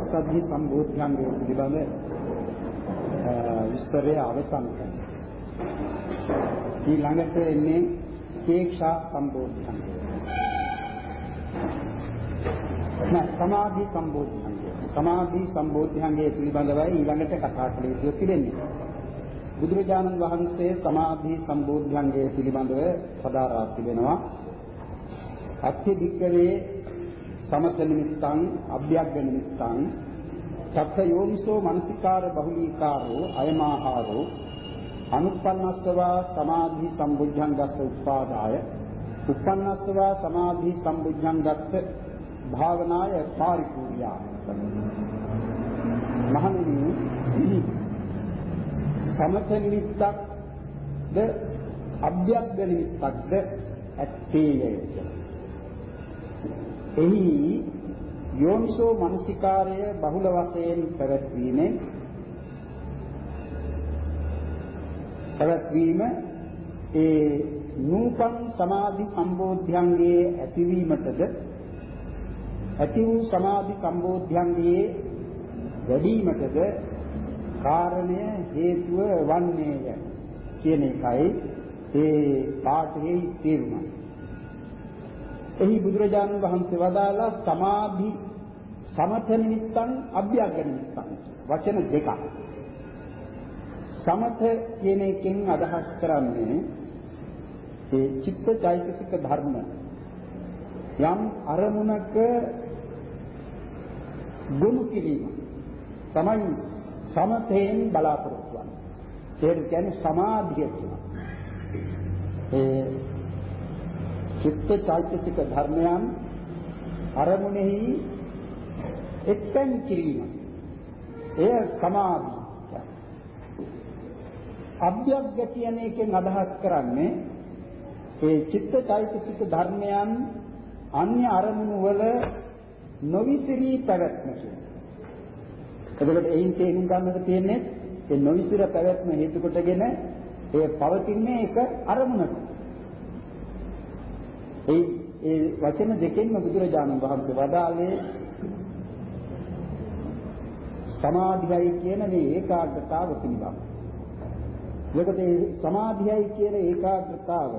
පසද්ධි සම්බෝධ්‍යංගය පිළිබඳ විස්තරය අවසන් කරනවා. ඊළඟට එන්නේ තීක්ෂා සම්බෝධ්‍යංගය. නැ සමාධි සම්බෝධ්‍යංගය. සමාධි සම්බෝධ්‍යංගය පිළිබඳවයි ඊළඟට කතා කළ යුතු තිබෙන්නේ. බුදුරජාණන් වහන්සේ සමාධි සම්බෝධ්‍යංගය පිළිබඳව පදාරා තිබෙනවා. අත්ථි දික්කවේ සමත නිමිත්තං අභ්‍යග්ග නිමිත්තං තත්ත යෝනිසෝ මනසිකාර බහුලීකාරෝ අයමාහාරෝ අනුප්පන්නස්සවා සමාධි සම්බුද්ධංගස්ස උත්පාදාය උප්පන්නස්සවා සමාධි සම්බුද්ධංගස්ස භාවනාය පාරිපූර්ණා මහණෙනි සමත නිමිත්තක්ද අභ්‍යග්ග නිමිත්තක්ද ඇත්තේය එහි යෝනිසෝ මනසිකාරය බහුල වශයෙන් පැවැත්වීමෙන් පැවැත්වීම ඒ නූපන් සමාධි සම්බෝධ්‍යංගයේ ඇතිවීමටද ඇති වූ සමාධි සම්බෝධ්‍යංගයේ වැඩිවීමටද කාරණය හේතුව වන්නේය කියන එකයි ඒ පාඨයේ තේරුම. එහි බුදුරජාණන් වහන්සේ වදාලා සමාධි සමත නිමිත්තන් අභ්‍යග්ග නිමිත්තන් වචන දෙකක්. සමත කියන එකෙන් අදහස් කරන්නේ ඒ චිත්ත චෛතසික ධර්ම යම් අරමුණක ගොනු කිරීම තමයි සමතයෙන් බලාපොරොත්තු වන්නේ. ඒක කියන්නේ සමාධිය කියනවා. ඒ චිත්ත චෛතසික ධර්මයන් අරමුණෙහි එක්තෙන් කිරීම. එය සමාධි. අභ්‍යග්ග කියන එකෙන් අදහස් කරන්නේ ඒ චිත්ත චෛතසික ධර්මයන් අන්‍ය අරමුණු වල නොවිසිරී පැවැත්ම කියන. එතකොට එයින් තේරුම් ගන්නට තියෙන්නේ ඒ නොවිසිර පැවැත්ම හේතු කොටගෙන ඒ පවතින්නේ එක අරමුණක. ඒ ඒ වචන දෙකෙන්ම බුදුරජාණන් වහන්සේ වදාළේ සමාධියයි කියන මේ ඒකාග්‍රතාව පිළිබඳ. එතකොට මේ සමාධියයි කියන ඒකාග්‍රතාව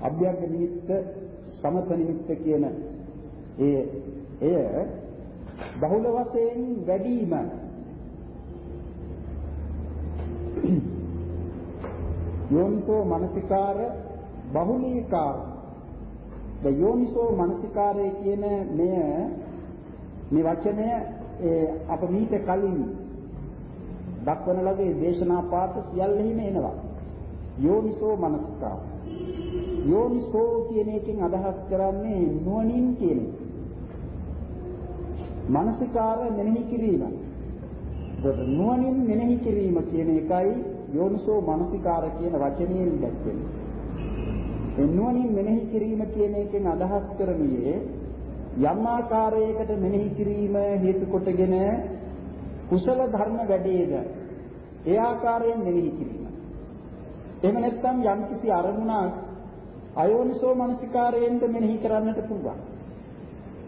අභ්‍යග්ග නිමිත්ත සමත නිමිත්ත කියන ඒ එය බහුල වශයෙන් වැඩිම යෝනිසෝ මනසිකාර බහුලීකාර ද යෝනිසෝ මනසිකාරය කියන මෙය මේ වචනය අප මීට කලින් දක්වන ලදී දේශනා පාඨ සියල්ලෙහිම එනවා යෝනිසෝ මනසිකාර යෝනිසෝ කියන එකෙන් අදහස් කරන්නේ නුවණින් කියන එක. මානසිකාර මෙනෙහි කිරීම. ඒකට නුවණින් මෙනෙහි කිරීම කියන එකයි යෝනිසෝ මානසිකාර කියන වචනයෙන් දැක්වෙන්නේ. ඒ නුවණින් මෙනෙහි කිරීම කියන එකෙන් අදහස් කරන්නේ යම් ආකාරයකට මෙනෙහි කිරීම හේතු කොටගෙන කුසල ධර්ම වැඩේද ඒ ආකාරයෙන් මෙනෙහි කිරීම. එහෙම නැත්නම් යම්කිසි අරමුණක් අයෝනිසෝ මනසිකාරයෙන්ද මෙනෙහි කරන්නට පුළුවන්.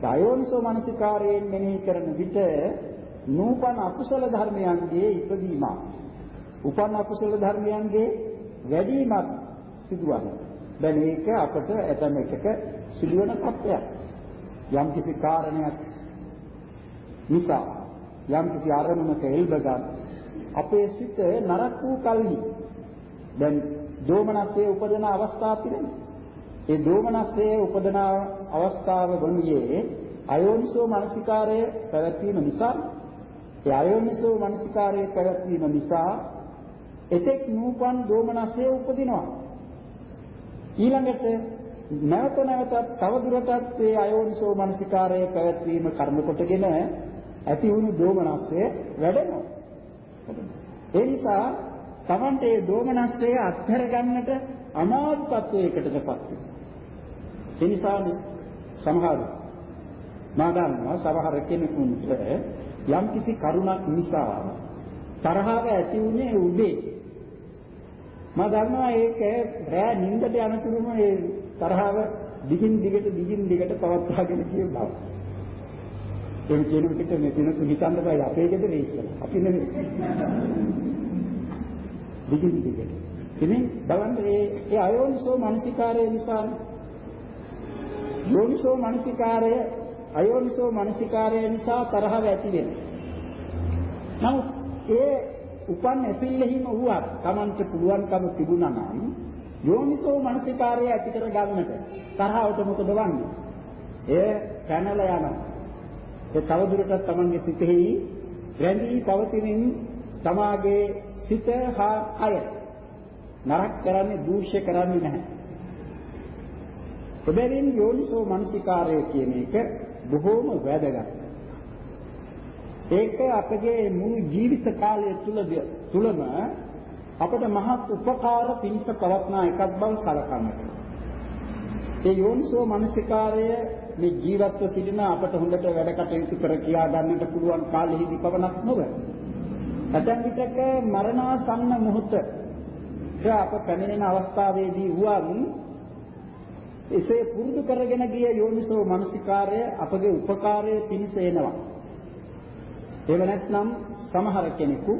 අයෝනිසෝ මනසිකාරයෙන් මෙනෙහි කරන විට නූපන් අකුසල ධර්මයන්ගේ ඉපදීම උපන් අකුසල ධර්මයන්ගේ වැඩිමත් සිදුවනවා. දැන් ඒක අපට ඇතම එකක සිදුවන තත්ත්වයක්. යම් කිසි කාරණයක් නිසා යම් කිසි ආරමුණක එල්බගත් අපේ සිත නරක වූ කල්හි දැන් දෝමනස්සේ උපදින අවස්ථා පිළිගන්න. ඒ දෝමනස්සේ උපදින අවස්ථාව වනුයේ අයෝනිසෝ මනසිකාරය පැවැත්වීම නිසා ඒ අයෝනිසෝ මනසිකාරයේ පැවැත්වීම නිසා එතෙක් නූපන් දෝමනස්සේ උපදිනවා. ඊළඟට නැවත නැවතත් තවදුරටත් මේ අයෝනිසෝ මනසිකාරයේ පැවැත්වීම කර්ම කොටගෙන ඇති වුණු දෝමනස්සේ වැඩෙනවා. ඒ නිසා Tamante ඒ දෝමනස්සේ අත්හැර ගන්නට අමාරු තත්වයකටපත් වෙනවා. ඒ නිසානේ සමහර මා දන්නවා සමහර කෙනෙකුට යම් කිසි කරුණක් නිසා තරහව ඇති වුණේ උදේ මා දන්නවා ඒක රෑ නිින්දට යනතුරුම ඒ තරහව දිගින් දිගට දිගින් දිගට පවත්වාගෙන ගිය බව. එහෙම කියන විදිහට මේ දිනතු හිතන්න බෑ අපේ ගෙදර ඒක. අපි නෙමෙයි. දිගින් දිගට. ඉතින් බලන්න මේ ඒ අයෝනිසෝ මානසිකාරය නිසා යෝනිසෝ මානසිකාරය අයෝනිසෝ මානසිකාරය නිසා තරහව ඇති වෙනවා. නමුත් ඒ උපන් ඇසිල්ලෙහිම වුවත් Tamanට පුළුවන්කම තිබුණා නම් යෝනිසෝ මානසිකාරය ඇති කර ගන්නට තරහවට මොකද වන්නේ? එය පැනලා යනවා. ඒ තවදුරටත් Tamanගේ සිතෙහි රැඳී පවතිනින් තමාගේ සිත හා කය නරක කරන්නේ දූෂ්‍ය කරන්නේ නැහැ. එබැවින් යෝනිසෝ මනසිකාරය කියන එක බොහෝම වැදගත්. ඒක අපගේ මුළු ජීවිත කාලය තුලද තුලම අපට මහත් උපකාර පිණිස පවත්නා එකක් බව සලකන්නට. ඒ යෝනිසෝ මනසිකාරය මේ ජීවත්ව සිටින අපට හොඳට වැඩ කටයුතු කර කියා ගන්නට පුළුවන් කාලෙහිදී පවණක් නොව. ඇතැම් විටක මරණාසන්න මොහොත අප පැමිණෙන අවස්ථාවේදී වුවන් එසේ පුරුදු කරගෙන ගිය යෝනිසෝ මනසිකාරය අපගේ උපකාරයේ පිණිස එනවා. එහෙම නැත්නම් සමහර කෙනෙකු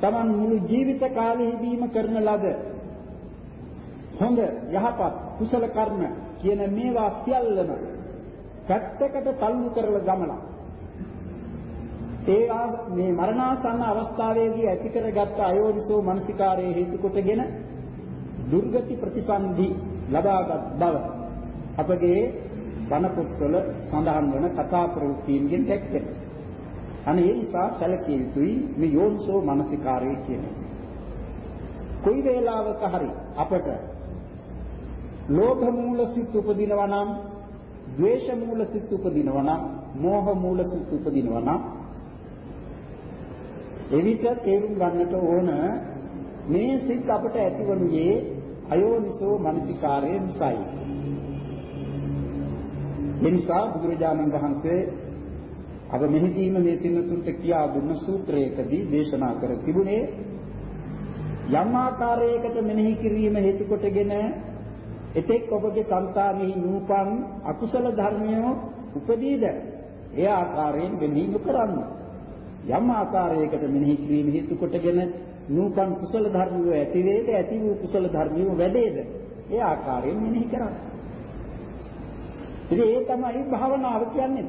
Taman මුළු ජීවිත කාලෙහිදීම කරන ලද හොඳ යහපත් කුසල කර්ම කියන මේවා සියල්ලම පැත්තකට තල්ලු කරලා ගමලා ඒ මේ මරණාසන්න අවස්ථාවේදී ඇති කරගත් අයෝනිසෝ මනසිකාරයේ හේතු කොටගෙන දුර්ගති ප්‍රතිසන්ධි ලබාගත් බව අපගේ බණ පොත්වල සඳහන් වන කතා ප්‍රවෘත්තීන්ගෙන් දැක්කේ. අනේ ඒ නිසා සැලකිය යුතුයි මේ යෝනිසෝ මනසිකාරය කියන්නේ. කොයි වේලාවක හරි අපට ලෝභ මූල සිත් උපදිනවා නම්, ද්වේෂ මූල සිත් උපදිනවා නම්, මෝහ මූල සිත් උපදිනවා නම් එවිට තේරුම් ගන්නට ඕන මේ සිත් අපට ඇතිවනුයේ අයෝනිසෝ මනසිකාරය නිසායි. ඒ නිසා බුදුරජාණන් වහන්සේ අද මෙහිදීම මේ තින්නතුන්ට කියා දුන්න සූත්‍රයකදී දේශනා කර තිබුණේ යම් ආකාරයකට මෙනෙහි කිරීම හේතු කොටගෙන එතෙක් ඔබගේ సంతානෙහි නූපන් අකුසල ධර්මයෝ උපදීද ඒ ආකාරයෙන් මෙනෙහි නොකරන්න. යම් ආකාරයකට මෙනෙහි කිරීම හේතු කොටගෙන නූපන් කුසල ධර්මියෝ ඇති වේද ඇති වූ කුසල ධර්මියෝ වැඩේද ඒ ආකාරයෙන් මෙනෙහි කරන්න. ඉතින් ඒ තමයි භාවනාව කියන්නේ.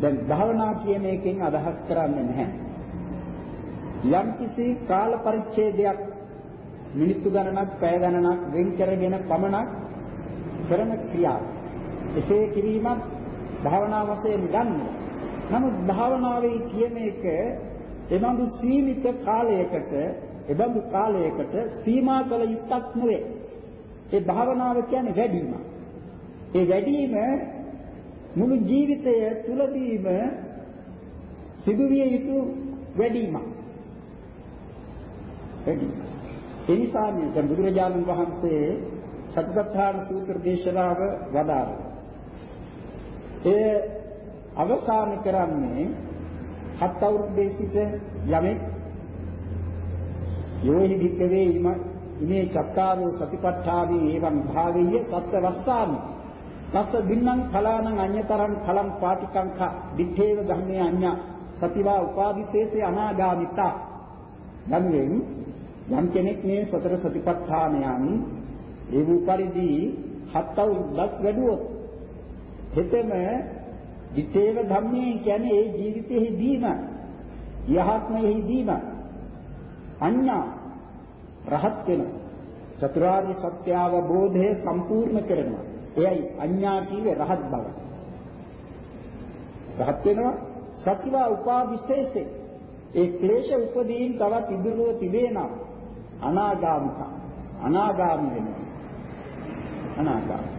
දැන් භාවනා කියන එකෙන් අදහස් කරන්නේ නැහැ. යම් කිසි කාල පරිච්ඡේදයක් මිනිත්තු ගණනක් පැය ගණනක් වෙන් කරගෙන පමණක් කරන ක්‍රියාව. එසේ කිරීමත් භාවනා වශයෙන් ගන්නවා. නමුත් භාවනාවේ කියන එක එබඳු සීමිත කාලයකට එබඳු කාලයකට සීමා කළ යුක්තක් නෙවේ. ඒ භාවනාව කියන්නේ වැඩිම. ඒ වැඩිම මුළු ජීවිතය තුලදීම සිදුවිය යුතු වැඩිම. වැඩි. ඒ නිසා මේ බුදුරජාණන් වහන්සේ සත්‍යපට්ඨාන සූත්‍ර දේශනාව වදාළා. ඒ අවසාන කරන්නේ හත් අවුරුද්දේ සිට යමෙක් යෝහි භික්කවේ ඉම ඉමේ චත්තාරෝ සතිපට්ඨාවේ එවං භාවෙය සත්‍යවස්ථාමි තස්ස දින්නම් කලානං අඤ්‍යතරං කලං පාටිකංඛ දිත්තේව ධම්මේ අඤ්ඤා සතිවා උපාදිශේෂේ අනාගාමිතා යනුවෙන් යම් කෙනෙක් මේ සතර සතිපට්ඨානයන් ඒ වූ පරිදි හත් අවුරුද්දක් වැඩුවොත් හෙතෙම විතේව ධම්මේ කියන්නේ ඒ ජීවිතයේදීම යහත්මයෙහිදීම අඤ්ඤා රහත් වෙන චතුරාර්ය සත්‍ය අවබෝධය සම්පූර්ණ කරනවා. එයයි අඤ්ඤා කියේ රහත් බව. රහත් වෙනවා සතිවා උපාවිශේෂේ ඒ ක්ලේශ උපදීන් තවත් ඉදිරියව තිබේනම් අනාගාමික අනාගාමි වෙනවා. අනාගාමි.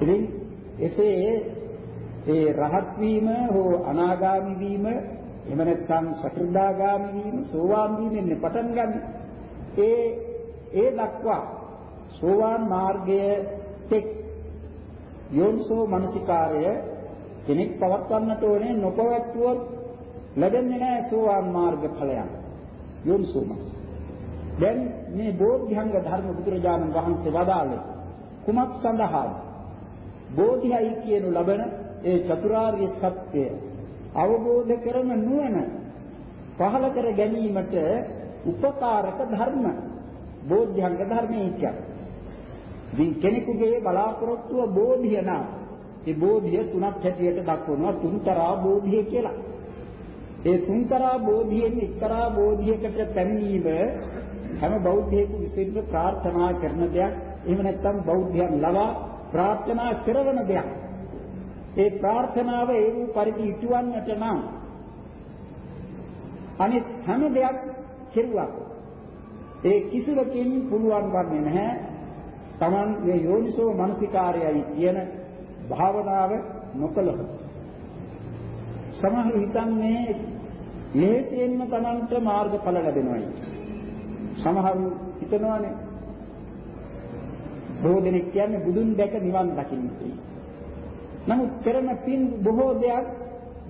ඉතින් එසේ ඒ රහත් වීම හෝ අනාගාමි වීම එහෙම නැත්නම් සතරදාගාමි වීම සෝවාන් වීමෙන් පටන් ගන්න. ඒ ඒ දක්වා සෝවාන් මාර්ගයේ තෙක් යෝනිසෝ මනසිකාරය කෙනෙක් පවත්වන්නට ඕනේ නොපවත්වුවොත් ලැබෙන්නේ නැහැ සෝවාන් මාර්ග ඵලයන්. යෝනිසෝ මනස. දැන් මේ බෝධිංග ධර්ම බුදුරජාණන් වහන්සේ වදාළේ කුමක් සඳහාද? බෝධියයි කියනු ලබන ඒ චතුරාර්ය සත්‍ය අවබෝධ කරන නුවණ පහල කර ගැනීමට උපකාරක ධර්ම බෝධ්‍යංග ධර්මයේ කියන්නේ. කෙනෙකුගේ බලාපොරොත්තුව බෝධිය නා. ඒ බෝධිය තුනක් හැටියට දක්වනවා තුන්තරා බෝධිය කියලා. ඒ තුන්තරා බෝධියෙන් එක්තරා බෝධියකට පැමිණීම හැම බෞද්ධයෙකු විසින් ප්‍රාර්ථනා කරන දෙයක්. එහෙම නැත්නම් බෞද්ධයන් ලවා ප්‍රාර්ථනා කරන දෙයක්. ඒ ප්‍රාර්ථනාව ඒ වූ පරිදි ඉටුවන්නට නම් අනිත් හැම දෙයක් කෙරුවා. ඒ කිසිවකින් පුළුවන් වන්නේ නැහැ. Taman මේ යෝනිසෝ මනසිකාරයයි කියන භාවනාව නොකළොත්. සමහර හිතන්නේ ලේසියෙන්ම Tamanට මාර්ගඵල ලැබෙනවායි. සමහරු හිතනවානේ බොහෝ දෙනෙක් කියන්නේ බුදුන් දැක නිවන් දකින්න නමුත් කරන පින් බොහෝ දෙයක්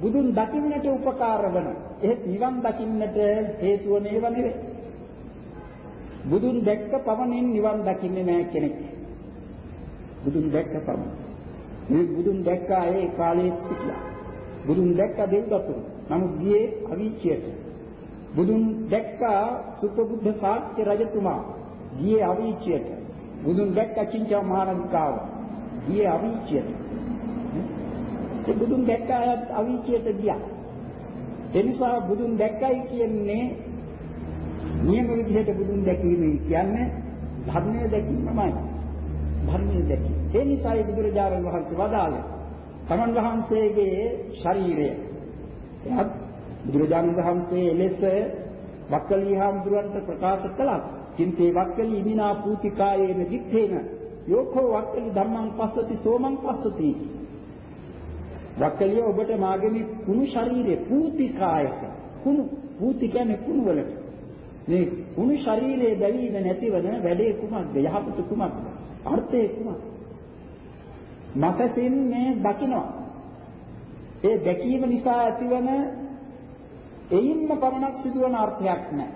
බුදුන් දකින්නට උපකාර වන එහෙත් නිවන් දකින්නට හේතු වන ඒවා නෙවෙයි. බුදුන් දැක්ක පමණින් නිවන් දකින්නේ නැහැ කෙනෙක්. බුදුන් දැක්ක පමණ. මේ බුදුන් දැක්ක අය ඒ කාලයේ සිටියා. බුදුන් දැක්ක දෙව්දතුරු. නමුත් ගියේ අවීචයට. බුදුන් දැක්ක සුපබුද්ධ ශාක්‍ය රජතුමා ගියේ අවීචයට. බුදුන් දැක්ක චින්චා මහානගිකාව ගියේ අවීචයට. ඒ බුදුන් දැක්ක අය අවීචයට ගියා. ඒ නිසා බුදුන් දැක්කයි කියන්නේ නියම විදිහට බුදුන් දැකීමයි කියන්නේ ධර්මයේ දැකීමමයි. ධර්මයේ දැකීම. ඒ නිසායි බුදුරජාණන් වහන්සේ වදාළේ තමන් වහන්සේගේ ශරීරය එහත් බුදුරජාණන් වහන්සේ එලෙස වක්කලී හාමුදුරන්ට ප්‍රකාශ කළා. කින්තේ වක්කලී ඉමිනා පූතිකායේන දිත්තේන යෝකෝ වක්කලි ධම්මං පස්සති සෝමං පස්සති වක්කලිය ඔබට මාගේ මේ කුණු ශරීරේ පූතිකායක කුණු පූති කියන්නේ කුණු වලට මේ කුණු ශරීරයේ බැලීම නැතිවන වැඩේ කුමක්ද? යහපත කුමක්ද? අර්ථය කුමක්ද? මසසින් මේ දකිනවා. ඒ දැකීම නිසා ඇතිවන එයින්ම පමණක් සිදුවන අර්ථයක් නැහැ.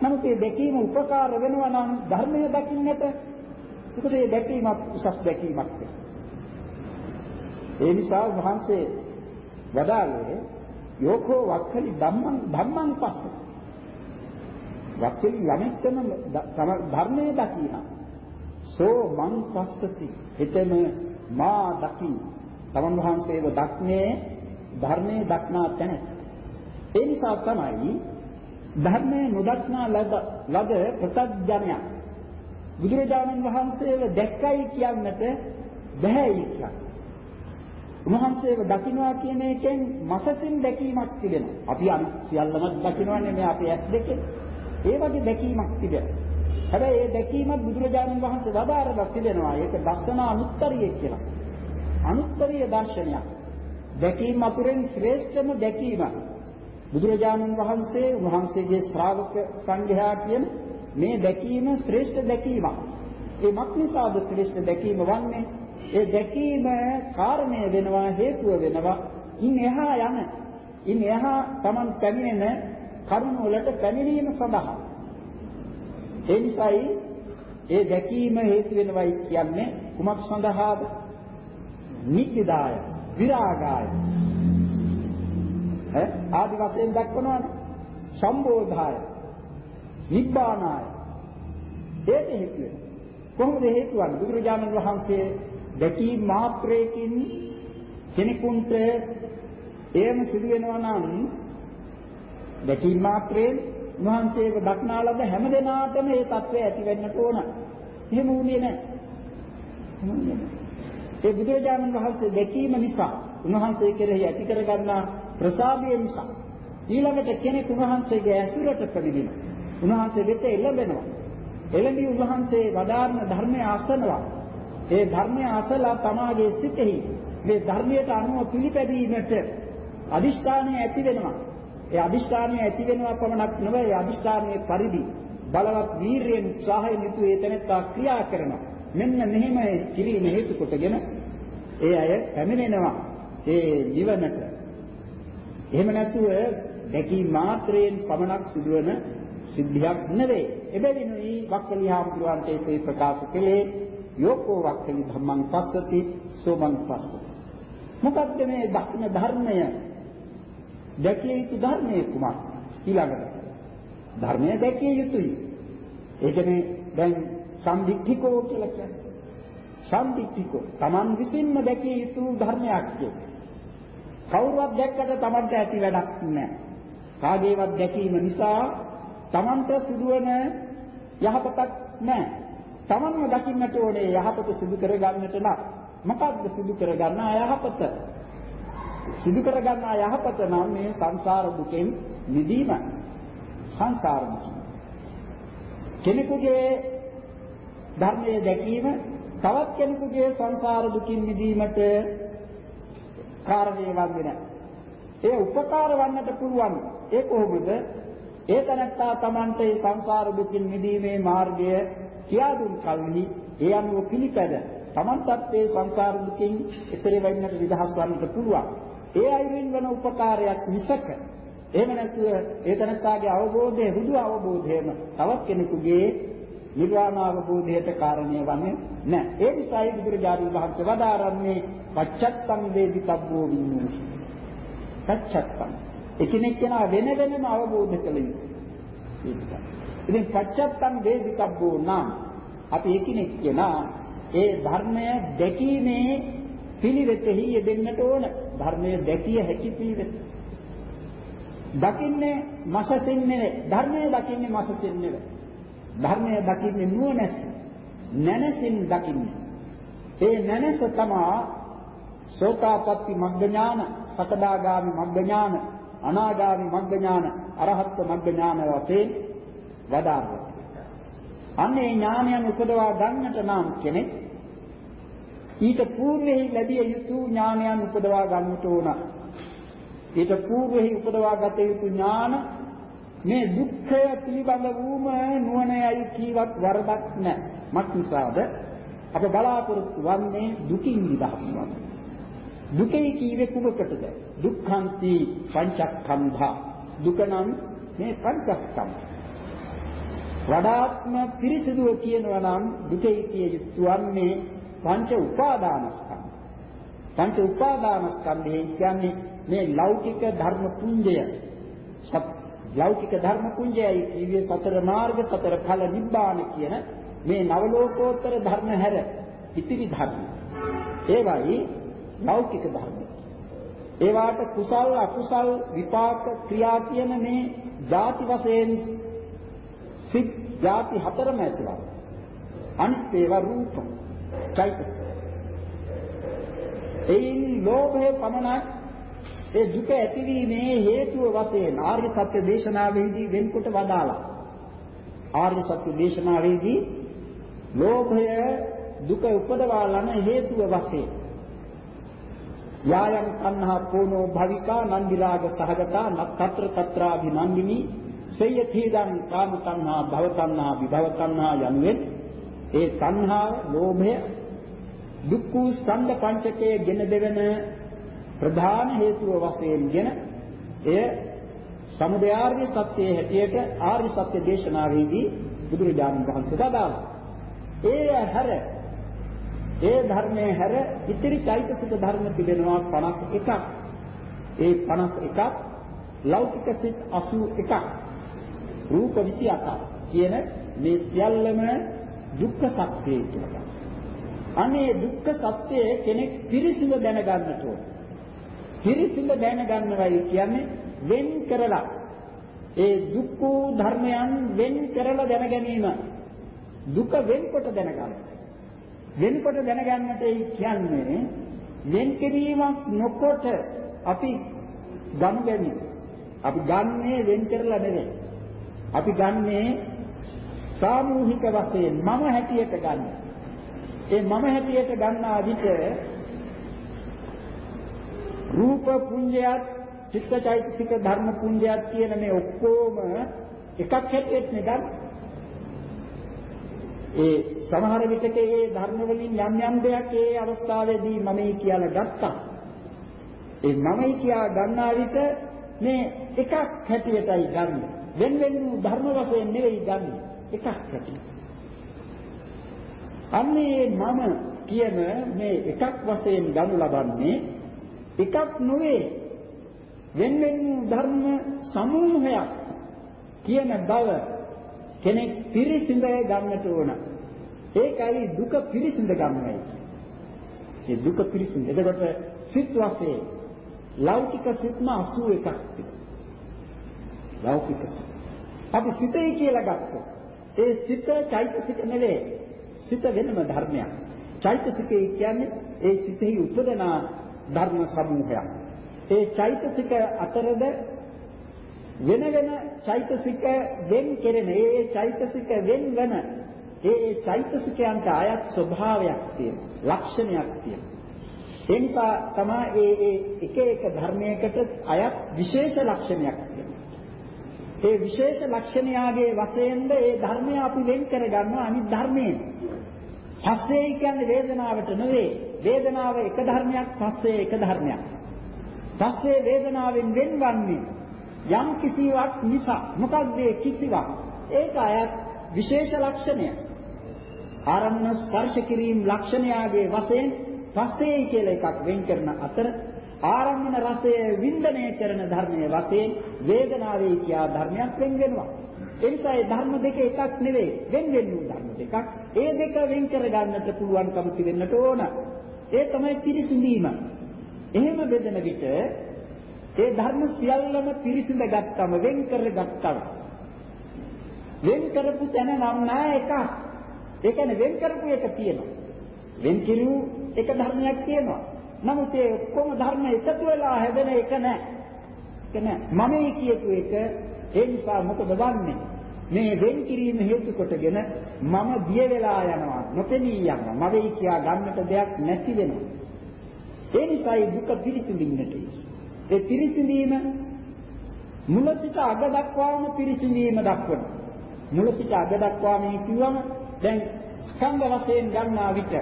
නමුත් මේ දැකීම උපකාර වෙනවා නම් ධර්මය දකින්නට ඒකට මේ දැකීමක් උසස් දැකීමක් වෙනවා. ඒ නිසා වහන්සේ වදාළේ යෝකෝ වක්ඛලි ධම්මං ධම්මං පස්ස. වක්ඛලි යමෙක්තම ධර්මයේ දකින. සෝ මං පස්සති. එතන මා දකින්. තමන් වහන්සේව දක්නේ ධර්මයේ දක්නා තැන. ඒ නිසා තමයි ධර්මයේ නොදක්නා ලද ලද ප්‍රත්‍යඥය බුදුරජාණන් වහන්සේව දැක්කයි කියන්නට බැහැයි කියන්නේ. උන්වහන්සේව දකින්නවා කියන එකෙන් මසතින් දැකීමක් තිබෙනවා. අපි අනිත් සියල්ලම දකින්නවන්නේ මේ අපේ ඇස් දෙකෙන්. ඒ වගේ දැකීමක් තිබෙනවා. හැබැයි ඒ දැකීමත් බුදුරජාණන් වහන්සේ වදාරලා තිබෙනවා. ඒක දර්ශන අනුත්තරිය කියලා. අනුත්තරීය දර්ශනයක්. දැකීම අතුරෙන් ශ්‍රේෂ්ඨම දැකීම. බුදුරජාණන් වහන්සේ උන්වහන්සේගේ ශ්‍රාවක සංඝයා කියන මේ දැකීම ශ්‍රේෂ්ඨ දැකීමක්. ඒ මක් නිසාද ශ්‍රේෂ්ඨ දැකීම වන්නේ? ඒ දැකීම කාරණය වෙනවා හේතුව වෙනවා ඉන් එහා යන ඉන් එහා Taman පැමිණෙන කරුණ වලට පැමිණීම සඳහා. ඒ නිසායි ඒ දැකීම හේතු වෙනවයි කියන්නේ කුමක් සඳහාද? නිත්‍යදාය විරාගාය. ඈ? ආදි වශයෙන් දක්වනවානේ. සම්බෝධාය නිබ්බානාය. ඒක හේතු වෙනවා. කොහොමද හේතු වන්නේ? බුදුරජාණන් වහන්සේ දැකීම මාත්‍රයකින් කෙනෙකුට එයම සිදු වෙනවා නම් දැකීම මාත්‍රයෙන් උන්වහන්සේක දක්නා ලද හැම දිනාටම මේ తත්වය ඇති වෙන්නට ඕන. එහෙම වුණේ නැහැ. ඒ බුදුරජාණන් වහන්සේ දැකීම නිසා උන්වහන්සේ කෙරෙහි ඇති කරගන්නා ප්‍රසාදය නිසා ඊළඟට කෙනෙක් උන්වහන්සේගේ ඇසුරට ප්‍රවිදින. උන්වහන්සේ වෙත එළඹෙනවා. එළඹි උන්වහන්සේ වදාारण ධර්මය අසනවා. ඒ ධර්මය අසලා තමාගේ සිතෙහි මේ ධර්මයට අනුව පිළිපැදීමට අදිෂ්ඨානය ඇති වෙනවා. ඒ අදිෂ්ඨානය ඇති වෙනවා පමණක් නෙවෙයි අදිෂ්ඨානයේ පරිදි බලවත් වීරියෙන් උත්සාහයෙන් යුතු ඒ තැනත්තා ක්‍රියා කරනවා. මෙන්න මෙහෙම කිරීම හේතු කොටගෙන ඒ අය පැමිණෙනවා ඒ නිවනට. එහෙම නැතුව දැකී මාත්‍රයෙන් පමණක් සිදුවන සිද්ධියක් නෙවෙයි. එබැවිනුයි වක්කලි හාමුදුරුවන්ට ඒ ප්‍රකාශ කළේ යෝකෝ වක්කලි ධම්මං පස්සති සෝමං පස්සති. මොකද්ද මේ දක්න ධර්මය? දැකිය යුතු ධර්මයේ කුමක්? ඊළඟට ධර්මය දැකිය යුතුයි. ඒ කියන්නේ දැන් සම්දික්ඛිකෝ කියලා කියන්නේ. සම්දික්ඛිකෝ Taman විසින්ම දැකිය යුතු ධර්මයක් කියන්නේ. කවුරුවත් දැක්කට Tamanට ඇති වැඩක් නැහැ. කාගේවත් දැකීම නිසා Tamanට සිදුවන යහපතක් නැහැ. Tamanම දකින්නට ඕනේ යහපත සිදු කරගන්නට නම් මොකක්ද සිදු කරගන්න යහපත? සිදු කරගන්න යහපත නම් මේ සංසාර දුකෙන් මිදීම. සංසාර දුක. කෙනෙකුගේ ධර්මයේ දැකීම තවත් කෙනෙකුගේ සංසාර දුකින් මිදීමට කාරණේ වන්නේ නැහැ. ඒ උපකාර වන්නට පුළුවන්. ඒ කොහොමද? ඒ තනත්තා Tamante සංසාර දුකින් මිදීමේ මාර්ගය කියා දුන් කල්හි ඒ අනුව පිළිපැද Tamanටත් ඒ සංසාර දුකින් එතෙර වෙන්නට විදහස් වන්නට පුළුවන්. ඒ අයිරින් වන උපකාරයක් මිසක එහෙම නැතුව ඒ තනත්තාගේ අවබෝධය හුදු අවබෝධයම තවත් කෙනෙකුගේ නිර්වාණ අවබෝධයට කාරණේ වන්නේ නැහැ. ඒ නිසායි බුදුරජාණන් වහන්සේ වදාරන්නේ පච්චත්තං වේදිතබ්බෝ විඤ්ඤාණය. පච්චත්තං. එකිනෙක කෙනා වෙන වෙනම අවබෝධ කළ යුතුයි. ඉතින් පච්චත්තං වේදිතබ්බෝ නම් අපි එකිනෙක කෙනා ඒ ධර්මය දැකීමේ පිළිවෙතෙහි යෙදෙන්නට ඕන. ධර්මය දැකිය හැකි පිළිවෙත. දකින්නේ මසසින් නෙවෙයි. ධර්මය දකින්නේ මසසින් නෙවෙයි. ධර්මය දකින්නේ නුවණැස. නැනසින් දකින්නේ. ඒ නැනස තමා සෝතාපට්ටි මග්ග ඥාන, සකදාගාමි මග්ග ඥාන, අනාගාමි මග්ග ඥාන, අරහත් මග්ග ඥාන වශයෙන් වදාළා. අන්නේ ඥානයන් උපදවා ගන්නට නම් කෙනෙක් ඊට పూర్වෙහි ලැබිය යුතු ඥානයන් උපදවා ගන්නට ඕන. ඊට పూర్වෙහි උපදවා ගත යුතු ඥාන මේ දුක්ඛය පිළිබඳ වූම නුවණයි කීවත් වරදක් නැහැ. මක්නිසාද අප බලාපොරොත්තු වන්නේ දුකින් නිදහස් වීම. දුකේ කීවේ කුමකටද? දුක්ඛන්ති පංචස්කන්ධා. දුක නම් මේ පංචස්කන්ධ. වඩාත්ම පිරිසිදුව කියනවා නම් දුකේ කිය යුතු වන්නේ පංච උපාදානස්කන්ධ. පංච උපාදානස්කන්ධය කියන්නේ මේ ලෞකික ධර්ම පුඤ්ජය. ලෞකික ධර්ම පුඤ්ජයයි කියවේ සතර මාර්ග සතර ඵල නිබ්බාන කියන මේ නවලෝකෝත්තර ධර්ම හැර ඉතිරි ධර්ම. ඒවයි ලෞකික ධර්ම. ඒවාට කුසල් අකුසල් විපාක ක්‍රියා කියන මේ ಜಾති වශයෙන් සිත් ಜಾති හතරම ඇතුළත්. අනිත් ඒවා රූප චෛතසික. එයින් ලෝභය පමණක් ඒ දුක ඇතිවීමේ හේතුව වශයෙන් ආර්ය සත්‍ය දේශනාවෙහිදී වෙන්කොට වදාලා. ආර්ය සත්‍ය දේශනාවෙහිදී ලෝභය දුක උපදවා ලන හේතුව වශයෙන් යායන් තණ්හා පෝනෝ භවිකා නන්දිරාග සහගතා නත්තත්‍ර తත්‍රාභි නන්දිනී සේයථීදං කාම තණ්හා භව තණ්හා විභව තණ්හා යනුවෙන් ඒ තණ්හාව ලෝභය දුක්ඛ ස්කන්ධ පංචකයේ ගෙන දෙවන ප්‍රධාන හේතුව වශයෙන්ගෙන එය සමුදයාර්ය සත්‍යයේ හැටියට ආර්ය සත්‍ය දේශනාවේදී බුදුරජාණන් වහන්සේ වදාළා. ඒ හැර ඒ ධර්මයේ හැර ඉතිරි චෛතසික ධර්ම තිබෙනවා 51ක්. ඒ 51ක් ලෞකික සිත් 81ක්. රූප 28ක් කියන මේ සියල්ලම දුක්ඛ සත්‍යය කියලා. අනේ දුක්ඛ සත්‍යය කෙනෙක් පිරිසිදු දැනගන්නට ඕන. පිරිසිදු දැනගන්නවයි කියන්නේ වෙන් කරලා ඒ දුක්ඛ ධර්මයන් වෙන් කරලා දැන ගැනීම. දුක වෙන්කොට දැනගන්න. වෙන්කොට දැනගන්නට කියන්නේ වෙන් කිරීමක් නොකොට අපි ගනු ගැනීම. අපි ගන්නේ වෙන් කරලා නෙවෙයි. අපි ගන්නේ සාමූහික වශයෙන් මම හැටියට ගන්න. ඒ මම හැටියට ගන්නා විට රූප පුඤ්ජයත් චිත්තචෛතසික ධර්ම පුඤ්ජයත් කියන මේ ඔක්කොම එකක් හැටියට නෙගන්න. ඒ සමහර විටක ඒ ධර්ම වලින් යම් යම් දෙයක් ඒ අවස්ථාවේදී මමයි කියලා ගත්තා. ඒ මමයි කියා ගන්නා විට මේ එකක් හැටියටයි ගන්න. වෙන වෙන ධර්ම වශයෙන් නෙවෙයි ගන්න. එකක් හැටියට. අන්නේ මම කියන මේ එකක් වශයෙන් ගනු ලබන්නේ එකක් නොවේ වෙන වෙන ධර්ම සමූහයක් කියන බව කෙනෙක් පිරිසිඳ ගන්නට ඕන. ඒකයි දුක පිරිසිඳ ගන්නයි. ඒ දුක පිරිසිඳ. එතකොට සිත් වශයෙන් ලෞකික සිත්ම 81ක් තිබෙනවා. ලෞකික සිත්. අපි සිතේ කියලා ගත්තොත් ඒ සිත චෛතසික නෙවෙයි. සිත වෙනම ධර්මයක්. චෛතසිකේ කියන්නේ ඒ සිතෙහි උපදන ධර්ම සමූහයක්. ඒ චෛතසික අතරද වෙන වෙන චෛතසික වෙන් කෙරෙන ඒ ඒ චෛතසික වෙන් වෙන ඒ ඒ චෛතසිකයන්ට අයත් ස්වභාවයක් තියෙනවා. ලක්ෂණයක් තියෙනවා. ඒ නිසා තමයි ඒ ඒ එක එක ධර්මයකට අයත් විශේෂ ලක්ෂණයක් තියෙනවා. ඒ විශේෂ ලක්ෂණයාගේ වශයෙන්ද ඒ ධර්මය අපි වෙන් කරගන්නවා අනිත් ධර්මයෙන්. පස්සේ කියන්නේ වේදනාවට නෙවෙයි. වේදනාව එක ධර්මයක්, පස්සේ එක ධර්මයක්. පස්සේ වේදනාවෙන් වෙන්වන්නේ යම් කිසිවක් නිසා. මොකක්ද ඒ කිසිවක්? ඒක අයත් විශේෂ ලක්ෂණය. ආරම්භන ස්පර්ශ කිරීම ලක්ෂණයාගේ වශයෙන් පස්සේ කියලා එකක් වෙන් කරන අතර ආරම්භන රසය වින්දනය කරන ධර්මයේ වශයෙන් වේදනාවේ කියා ධර්මයක් වෙන් වෙනවා. ඒ නිසා මේ ධර්ම දෙක එකක් නෙවෙයි වෙන වෙන වූ ධර්ම දෙකක්. ඒ දෙක වෙන් කර ගන්නට පුළුවන්කම තිබෙන්නට ඕන. ඒ තමයි පිරිසිඳීම. එහෙම බෙදෙන විට ඒ ධර්ම සියල්ලම පිරිසිඳ ගත්තම වෙන් කර ගත්තම වෙන් කරපු තැන නම් නෑ එකක්. ඒ කියන්නේ වෙන් කරපු එක තියෙනවා. වෙන් කිරු එක ධර්මයක් තියෙනවා. නමුත් ඒ ඔක්කොම ධර්ම එකතු වෙලා හැදෙන එක නෑ. ඒක නෑ. මමයි කියපු එක ඒ නිසා මොකද වන්නේ? මේ වෙන් කිරීම හේතු කොටගෙන මම දිය වෙලා යනවා නොපෙනී යනවා මවෙයි කියා ගන්නට දෙයක් නැති වෙනවා ඒ නිසායි දුක පිරිසිඳින්නට ඒ පිරිසිඳීම මුල සිට අග දක්වාම පිරිසිඳීම දක්වන මුල සිට අග දක්වාම කියවම දැන් ස්කන්ධ වශයෙන් ගන්නා විට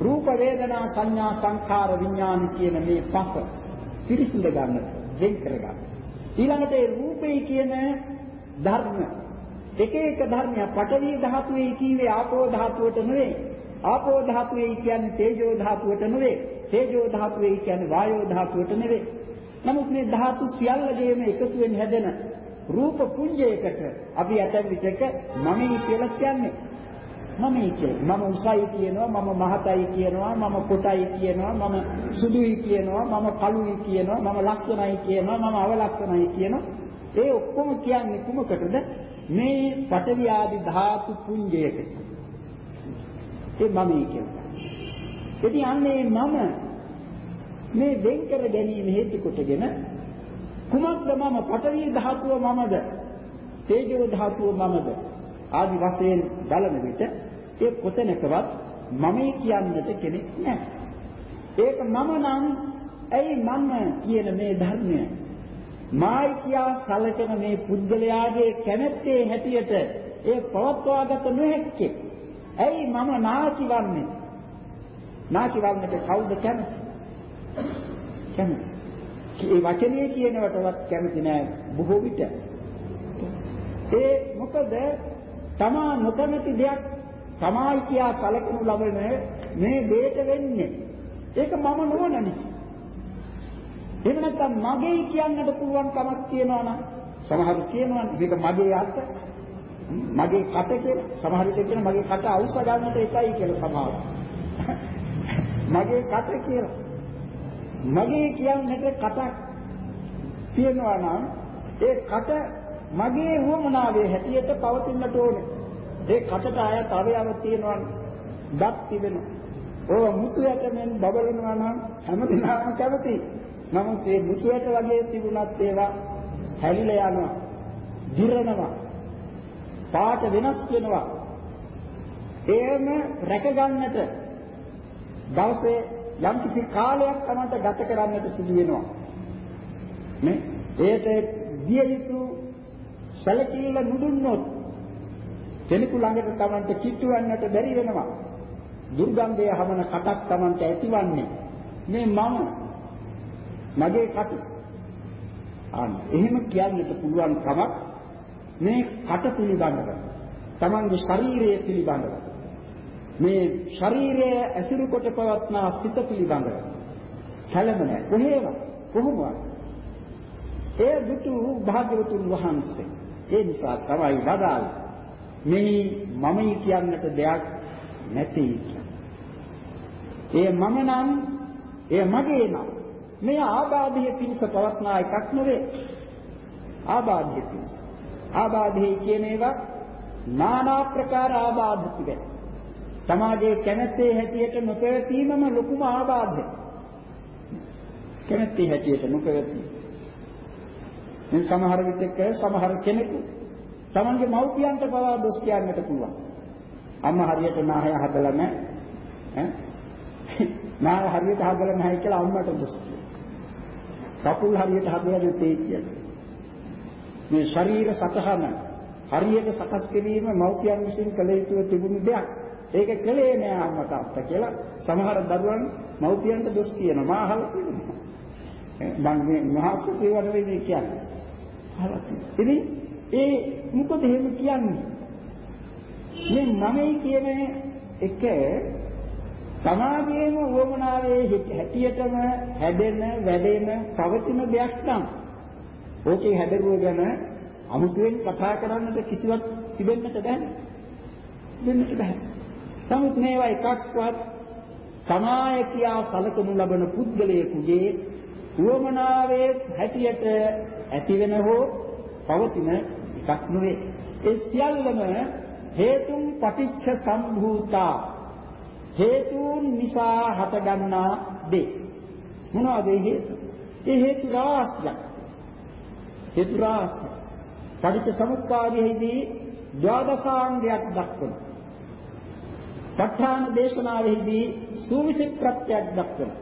රූප වේදනා සංඥා සංඛාර විඥාන කියන මේ පස පිරිසිඳ ගන්නට වෙන් කර ගන්න ඊළඟට ඒ රූපේ කියන ධර්ම එක එක ධර්මයක් පඨවි ධාතුවේ කීවේ ආපෝ ධාතුවට නෙවෙයි. ආපෝ ධාතුවේ කියන්නේ තේජෝ ධාතුවට නෙවෙයි. තේජෝ ධාතුවේ කියන්නේ වායෝ ධාතුවට නෙවෙයි. නමුත් මේ ධාතු සියල්ලගේම එකතුවෙන් හැදෙන රූප පුඤ්ජයකට අපි ඇතැම් විටක මමයි කියලා කියන්නේ. මමයි කියන්නේ මම උසයි කියනවා මම මහතයි කියනවා මම කොටයි කියනවා මම සුදුයි කියනවා මම කළුයි කියනවා මම ලක්ෂණයි කියනවා මම අවලක්ෂණයි කියනවා. ඒ ඔක්කොම කියන්නේ කුමකටද? මේ පඨවි ආදි ධාතු පුඤ්ජයකට ඒ මමයි කියන්නේ ඉතින් අන්නේ මම මේ වෙන් කර ගැනීම හේතු කොටගෙන කුමක්ද මම? පඨවි ධාතුව මමද? තේජෝ ධාතුව මමද? ආදි වශයෙන් බලන විට ඒ කොතැනකවත් මමයි කියන්නට කෙනෙක් නැහැ. ඒක මම නම් ඇයි මම කියන මේ ධර්මය මායි කියා සැලකෙන මේ පුද්ගලයාගේ කැමැත්තේ හැටියට ඒ පවත්වාගත නොහැක්කේ. ඇයි මම නාකිවන්නේ? නාකිවන්නට කවුද කැමති? කැමති. ඒ වචනේ කියනවටවත් කැමති නෑ බොහෝ විට. ඒ මොකද තමා නොකමැති දෙයක් තමායි කියා සැලකනු ලබන මේ දෙයට වෙන්නේ. ඒක මම නොවන නිසා. එහෙම නැත්නම් මගේ කියන්නට පුළුවන් කමක් තියනවා නම් සමහරු කියනවා මේක මගේ අත මගේ කට කියලා සමහරු කියන මගේ කට අවශ්‍ය ගන්නට එකයි කියලා සමහර. මගේ කට කියලා. මගේ කියන්නට කටක් තියනවා නම් ඒ කට මගේ වුමනාවේ හැටියට පවතින්නට ඕනේ. ඒ කටට ආයත අවයව තියෙනවනේ. දත් තිබෙනවා. ඕව මුතු යටෙන් බබලනවා නම් හැමදෙනාම කැමතියි. නමුත් මේ මුතු යට වගේ තිබුණත් ඒවා හැලිලා යනවා. දිරනවා. පාට වෙනස් වෙනවා. එහෙම රැකගන්නට දවසේ යම්කිසි කාලයක් තමන්ට ගත කරන්නට සිදු වෙනවා. නේ? ඒට දිය යුතු සැලකිල්ල නුදුන්නොත් කෙනෙකු ළඟට Tamanට කිට්ටු වෙන්නට බැරි වෙනවා. දුර්ගන්ධය හමන කටක් Tamanට ඇතිවන්නේ මේ මම මගේ කට. අන්න එහෙම කියන්නට පුළුවන් කමක් මේ කට පිළිබඳව. Tamanගේ ශරීරය පිළිබඳව. මේ ශරීරය ඇසුරු කොට පවත්නා සිත පිළිබඳව. කලම නැහැ. කොහේවත් කොහොමවත්. ඒ දුටු භාග්‍යවතුන් වහන්සේ. ඒ නිසා තමයි වදාළේ. මේ මමයි කියන්නට දෙයක් නැති ඒ මම නම් ඒ මගේ නම් මේ ආබාධයේ පිණිස පවත්නා එකක් නෙවේ. ආබාධයේ පිණිස. ආබාධයේ කියන ඒවා নানা ප්‍රකාර ආබාධ තිබෙන. සමාජයේ කැමැත්තේ හැටියට නොපැවතීමම ලොකුම ආබාධය. කැමැත්තේ හැටියට නොපැවතීම. මේ සමහර විටක සමහර කෙනෙකු තමන්ගේ මව්පියන්ට පවා දොස් කියන්නට පුළුවන්. අම්මා හරියට නාහය හදලා නැහැ. ඈ? නාහය හරියට හදලා නැහැ කියලා අම්මට දොස් කියනවා. කකුල් හරියට හදලා නැtei කියලා. මේ ශරීර සතහන හරියට සකස් කිරීම මව්පියන් විසින් කළ යුතු තිබුණු දෙයක්. ඒක කළේ නෑ අම්මා තාත්තා කියලා සමහර දරුවන් මව්පියන්ට දොස් කියනවා. මා අහලා තියෙනවා. මම මේ මහසු කියවන වෙන්නේ කියන්නේ. අහලා තියෙනවා. ඉතින් ඒ මොකද එහෙම කියන්නේ? මේ මමයි කියන එක සමාජයේම වමනාවේ හැටියටම හැදෙන, වැඩෙන, පවතින දෙයක් නම් ඕකේ හැදරුව ගැන අමුතුවෙන් කතා කරන්නට කිසිවක් තිබෙන්නට බෑ. දෙන්නට බෑ. නමුත් මේවා එකක්වත් සමාය කියා සලකනු ලබන පුද්ගලයෙකුගේ උවමනාවේ හැටියට ඇතිවෙන හෝ පවතින එකක් නෙවේ. ඒ සියල්ලම හේතුන් පටිච්ච සම්භූතා හේතුන් නිසා හටගන්නා දේ. මොනවද ඒ හේතු? ඒ හේතු රාශියක්. හේතු රාශිය. පටිච්ච සමුප්පාදයේදී ද්වාදසාංගයක් දක්වනවා. ප ဋ ාණ දේශනාවෙහිදී සූවිසි ප්‍රත්‍යක් දක්වනවා.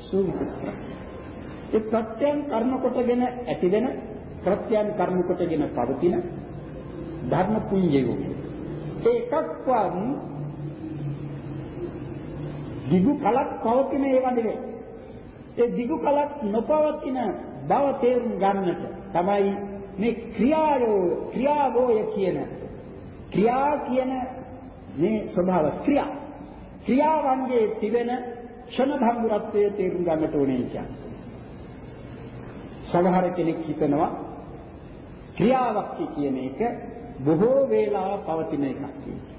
සූවිසි ප්‍රත්‍ය. ඒ ප්‍රත්‍යයන් කර්ම කොටගෙන ඇතිවෙන ප්‍රත්‍යයන් කර්ම කොටගෙන පවතින ධර්ම පුඤ්ජයෝ. ඒ එකක්වත් දිගු කලක් පවතින ඒවා නෙවෙයි. ඒ දිගු කලක් නොපවතින බව තේරුම් ගන්නට තමයි මේ ක්‍රියාවෝ ක්‍රියාවෝය කියන ක්‍රියා කියන මේ ස්වභාව ක්‍රියා ක්‍රියාවන්ගේ තිබෙන ක්ෂණ භංගුරත්වයේ තේරුම් ගන්නට ඕනේ කියන්නේ. සමහර කෙනෙක් හිතනවා ක්‍රියාවක් කියන එක බොහෝ වේලා පවතින එකක් කියලා.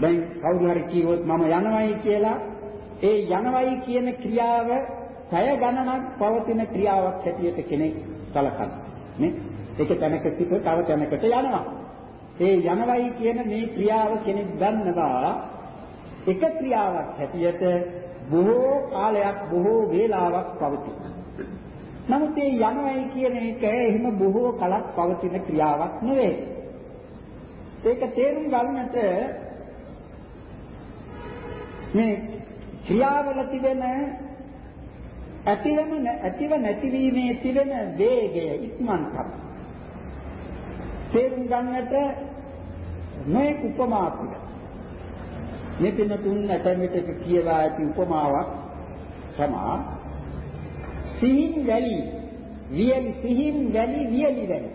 දැන් කවුරු හරි කිව්වොත් මම යනවයි කියලා ඒ යනවයි කියන ක්‍රියාව පැය ගණනක් පවතින ක්‍රියාවක් හැටියට කෙනෙක් සලකනවා. නේ? ඒක තැනක සිට තව තැනකට යනවා. ඒ යනවයි කියන මේ ක්‍රියාව කෙනෙක් ගන්නවා එක ක්‍රියාවක් හැටියට බොහෝ කාලයක් බොහෝ වේලාවක් පවතිනවා. නමුත් මේ යනවයි කියන එක එහෙම බොහෝ කලක් පවතින ක්‍රියාවක් නෙවෙයි. ඒක තේරුම් ගන්නට මේ ක්‍රියාවල තිබෙන ඇතිවම ඇතිව නැතිවීමේ තිබෙන වේගය ඉක්මන්කම තේරුම් ගන්නට මේ උපමා පිළ මෙතන තුන් ඇතැමිට කියලා ඇති උපමාවක් තමා සිහින් වැලි වියලි සිහින් වැලි වියලි වැලි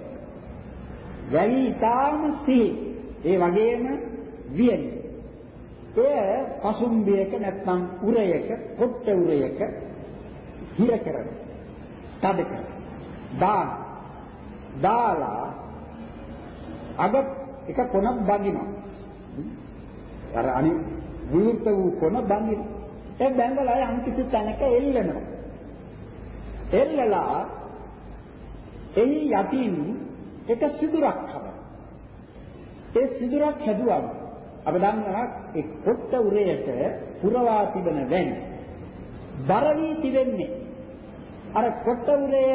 වැලි ඊටාම සිහි. ඒ වගේම වියලි. එය පසුම්බියක නැත්නම් උරයක පොට්ට උරයක හිර කරන තද කරන දාන. දාලා අග එක කොනක් බඳිනවා. අර අනි විවෘත වූ කොන බඳින. ඒ බැංගලා යම් කිසි තැනක එල්ලනවා. එල්ලලා එහි යටින් එක සිදුරක් හදනවා ඒ සිදුරක් හැදුවම අප දන්නවා ඒ කොට්ට උරයට පුරවා තිබෙන වැනි බර වී තිබෙන්නේ අර කොට්ට උරය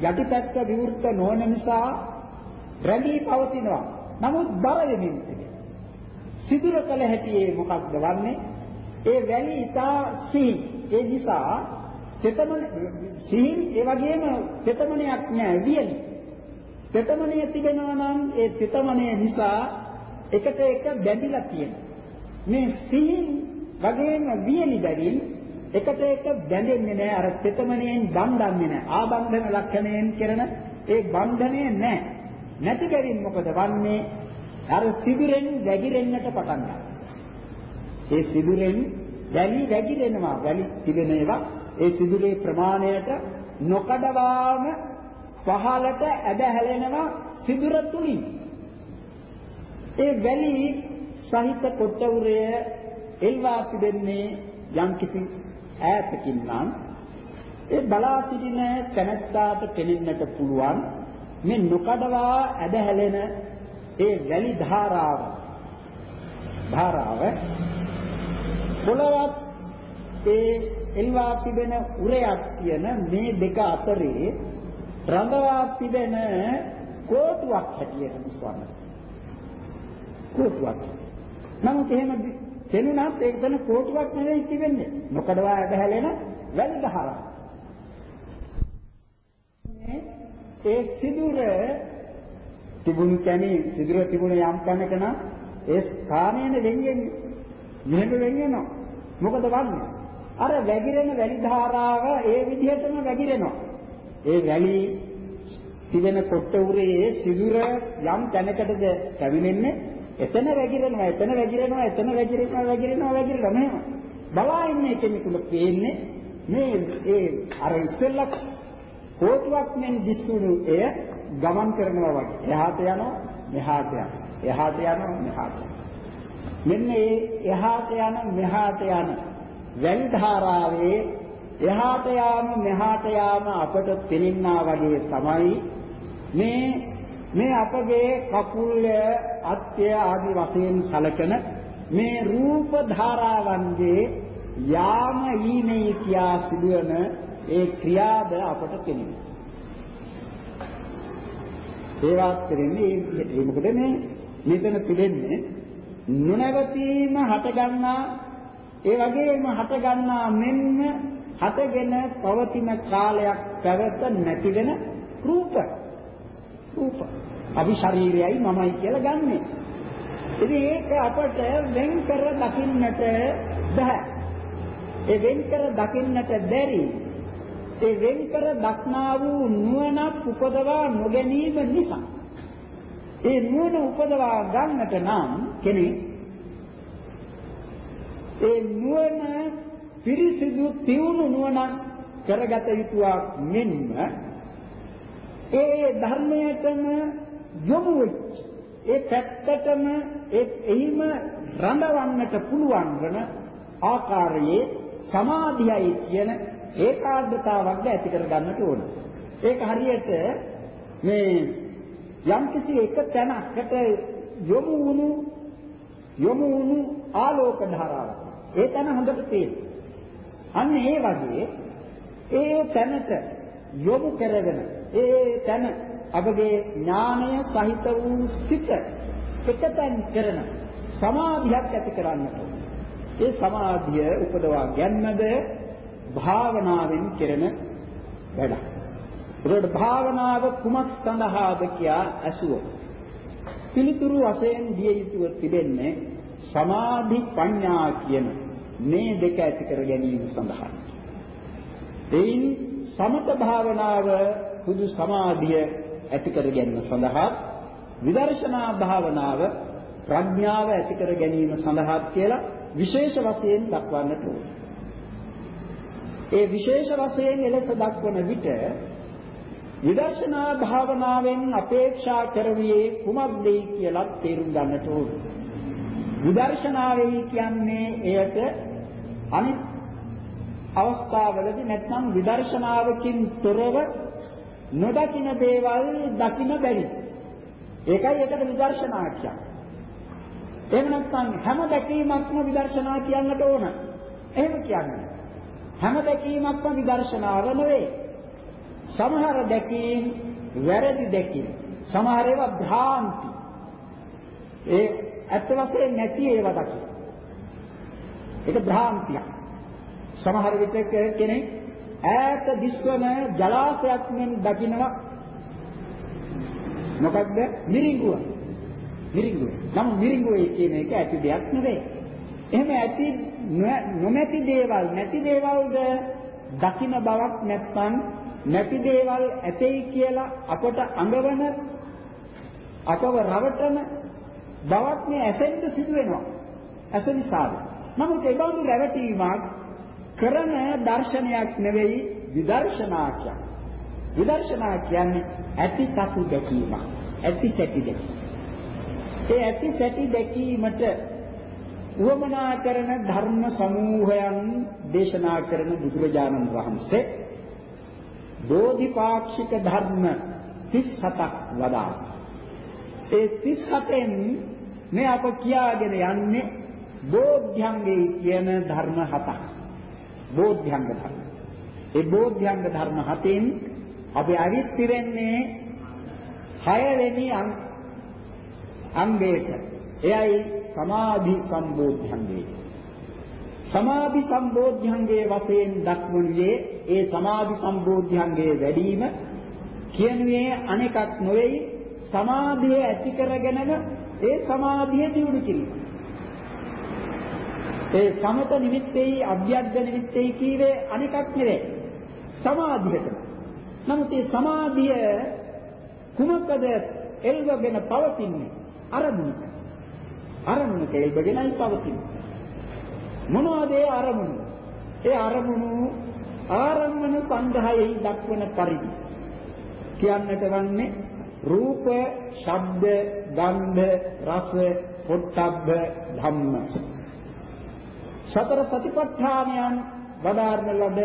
යටිපැත්ත විවෘත නොවන නිසා රැඳී පවතිනවා. නමුත් බර වෙමින් තිබෙනවා. සිදුර කළ හැටි මොකක්ද වන්නේ? ඒ වැලි ඊටා සිහි. ඒ නිසා තෙතමන සිහින් ඒ වගේම තෙතමනයක් නෑ වියලි. තෙතමනය තිබෙනවා නම් ඒ තෙතමනය නිසා එකට එක බැඳිලා තියෙනවා. මේ සිහින් වගේම වියලි බැවින් එකට එක බැඳෙන්නේ නැහැ අර චේතමණයෙන් බඳන්නේ නැහැ ආබන්ධන ලක්ෂණයෙන් කරන ඒ බන්ධනය නැහැ නැති බැවින් මොකද වන්නේ අර සිදුරෙන් වැగిරෙන්නට පටන් ගන්නවා ඒ සිදුරෙන් වැලි වැగిරෙනවා. වැලි තිබෙන ඒවා ඒ සිදුරේ ප්‍රමාණයට නොකඩවාම පහළට ඇද හැලෙනවා සිදුර තුලින්. ඒ වැලි සහිත කොටවුරය එල්වා තිබෙන්නේ යම්කිසි ඈතකින් නම් ඒ බලා සිටින තැනැත්තාට පෙනෙන්නට පුළුවන් මේ නොකඩවා ඇද හැලෙන ඒ වැලි ධාරාව ධාරාව පොළවත් ඒ එල්වා තිබෙන උරයක් කියන මේ දෙක අතරේ රඳවා තිබෙන කෝටුවක් හැටියට විශ්වාස කෝටුවක්. නමුත් එහෙම තෙනුනත් ඒක තන කෝටුවක් නෙවෙයි තිබෙන්නේ මොකදවා ඇදහැලෙන? වැලි දහරක් ඒ සිදුර තිබුණු කැණි සිදුර තිබුණ යම් තැනක නම් ඒ ස්ථානයේන වෙන්නේ. මෙහෙම වෙන්නේ මොකද වන්නේ? අර වැగిරෙන වැලි ධාරාව ඒ විදිහටම වැగిරෙනවා. ඒ වැලි තිබෙන කොට්ටුරේ සිදුර යම් තැනකටද පැමිණෙන්නේ එතන වැగిරෙනවා එතන වැగిරෙනවා එතන වැగిරෙනවා වැగిරෙනවා වැగిරෙනවා මෙහෙම බලා ඉන්නේ කෙනෙකුට පේන්නේ මේ ඒ අර ඉස්සෙල්ලා කෝටුවක් මෙන් දිස්සුණු එය ගමන් කරනවා වගේ. එහාට යනවා මෙහාට යනවා. එහාට යනවා මෙහාට මෙන්න මේ එහාට යන මෙහාට යනවා වැලි ධාරාවේ එහාට යාම මෙහාට යාම අපට පෙනෙනා වගේ තමයි මේ මේ අපගේ කකුල් අත්ය ආදී වශයෙන් සලකන මේ රූප ධාරාවන්ගේ යාම ඊමේ කියා සිදුවන ඒ ක්‍රියාද අපට පෙනෙනවා. ඒවත් කරන්නේ ඒ මොකද මේ මෙතන පිළිෙන්නේ නොනවතීම හටගන්නා ඒ වගේම හටගන්නා මෙන්න හටගෙන පවතින කාලයක් පැවත නැති වෙන රූප රූප අපි ශරීරයයි මමයි කියලා ගන්නෙ. ඉතින් ඒක අපට වෙන් කර දකින්නට බෑ. ඒ වෙන් කර දකින්නට බැරි. ඒ වෙන් කර දක්නා වූ නුවණ උපදවා නොගැනීම නිසා. ඒ නුවණ උපදවා ගන්නට නම් කෙනෙක් ඒ නුවණ පිරිසිදු තියුණු නුවණක් කරගත යුතුවක් මෙන්ම ඒ ධර්මයටම යොමු වෙච්ච ඒ පැත්තටම ඒ එහිම රඳවන්නට පුළුවන් වන ආකාරයේ සමාධියයි කියන ඒකාග්‍රතාවක්ද ඇති කර ගන්නට ඕන. ඒක හරියට මේ යම්කිසි එක තැනකට යොමු වුණු යොමු වුණු ආලෝක ධාරාවක්. ඒ තැන හොඳට තේරෙනවා. අන්න ඒ වගේ ඒ තැනට යොමු කරගෙන ඒ තැන අපගේ ඥානය සහිත වූ සිත එකතෙන් කරන සමාධියක් ඇති කරන්නට ඒ සමාධිය උපදවා ගැනීමද භාවනාවෙන් කෙරෙන වැඩක්. ඒකට භාවනාව කුමක් සඳහාද කියා ඇසුවොත් පිළිතුරු වශයෙන් දිය යුතුව තිබෙන්නේ සමාධි ප්‍රඥා කියන මේ දෙක ඇති කර ගැනීම සඳහා. එයින් සමත භාවනාව පුදු සමාධිය ඇති කර ගැනීම සඳහා විදර්ශනා භාවනාව ප්‍රඥාව ඇති කර ගැනීම සඳහා කියලා විශේෂ වශයෙන් දක්වන්නට ඕනේ. ඒ විශේෂ වශයෙන් එලෙස දක්වන විට විදර්ශනා භාවනාවෙන් අපේක්ෂා කරවියේ කුමක්ද කියලා තේරුම් ගන්නට ඕනේ. විදර්ශනාවයි කියන්නේ එයට අනිත් අවස්ථාවලදී නැත්නම් විදර්ශනාවකින් තොරව නොදකින දේවල් දකින බැරි. ඒකයි ඒකට විදර්ශනා කියන්නේ. එහෙම නැත්නම් හැම දැකීමක්ම විදර්ශනා කියන්නට ඕන. එහෙම කියන්නේ. හැම දැකීමක්ම විදර්ශනාව නෙවෙයි. සමහර දැකීම් වැරදි දැකීම්. සමහර ඒවා භ්‍රාන්ති. ඒ ඇත්ත වශයෙන් නැති ඒවා දකින්න. ඒක භ්‍රාන්තියක්. සමහර විටක කෙනෙක් ඈත දිස්වන ජලාශයක් මෙන් දකිනවා. මොකක්ද මිරිඟුව. මිරිඟුව. නම් මිරිඟුවේ කියන එක ඇති දෙයක් නෙවෙයි. එහෙම ඇති නොමැති දේවල් නැති දේවල්ද දකින්න බවක් නැත්නම් නැති දේවල් ඇතෙයි කියලා අපට අඟවන අපව රවටන බවක් මේ ඇසෙන්න සිදු වෙනවා ඇස නිසාද නමුත් ඒ බඳු රැවටීමක් කරන දර්ශනයක් නෙවෙයි විදර්ශනා කියන්නේ. විදර්ශනා කියන්නේ ඇති තතු දැකීම. ඇති සැටි දැකීම. ඒ ඇති සැටි දැකීමට උවමනා කරන ධර්ම සමූහයන් දේශනා කරන බුදුරජාණන් වහන්සේ බෝධිපාක්ෂික ධර්ම 37ක් වදා. ඒ 37න් මේ අප කියාගෙන යන්නේ බෝධ්‍යංගේ කියන ධර්ම හතක්. බෝධ්‍යංග ධර්ම. ඒ බෝධ්‍යංග ධර්ම හතෙන් අපි අවිත්ති වෙන්නේ 6 වෙනි අංගයට. එයයි සමාධි සම්බෝධ්‍යංගේ. සමාධි සම්බෝධ්‍යංගයේ වශයෙන් දක්වනුයේ ඒ සමාධි සම්බෝධ්‍යංගයේ වැඩිම කියනුවේ අනෙකක් නොවේයි සමාධිය ඇති කරගෙනම ඒ සමාධිය දියුණු කිරීම. ඒ සමත නිමිත්තේයි අභ්‍යග්ග නිමිත්තේයි කීවේ අනිකක් නෙවෙයි. සමාධියට. නමුත් මේ සමාධිය කුමකද එල්වගෙන පවතින්නේ? අරමුණක. අරමුණක එල්බගෙනයි පවතින්නේ. මොනවද ඒ අරමුණු? ඒ අරමුණු ආරම්මන සංග්‍රහයෙහි දක්වන පරිදි කියන්නට වන්නේ රූප, ශබ්ද, ගන්ධ, රස, පොට්ටබ්බ ධම්ම. සතර සතිපට්ඨානයන් වදාරන ලද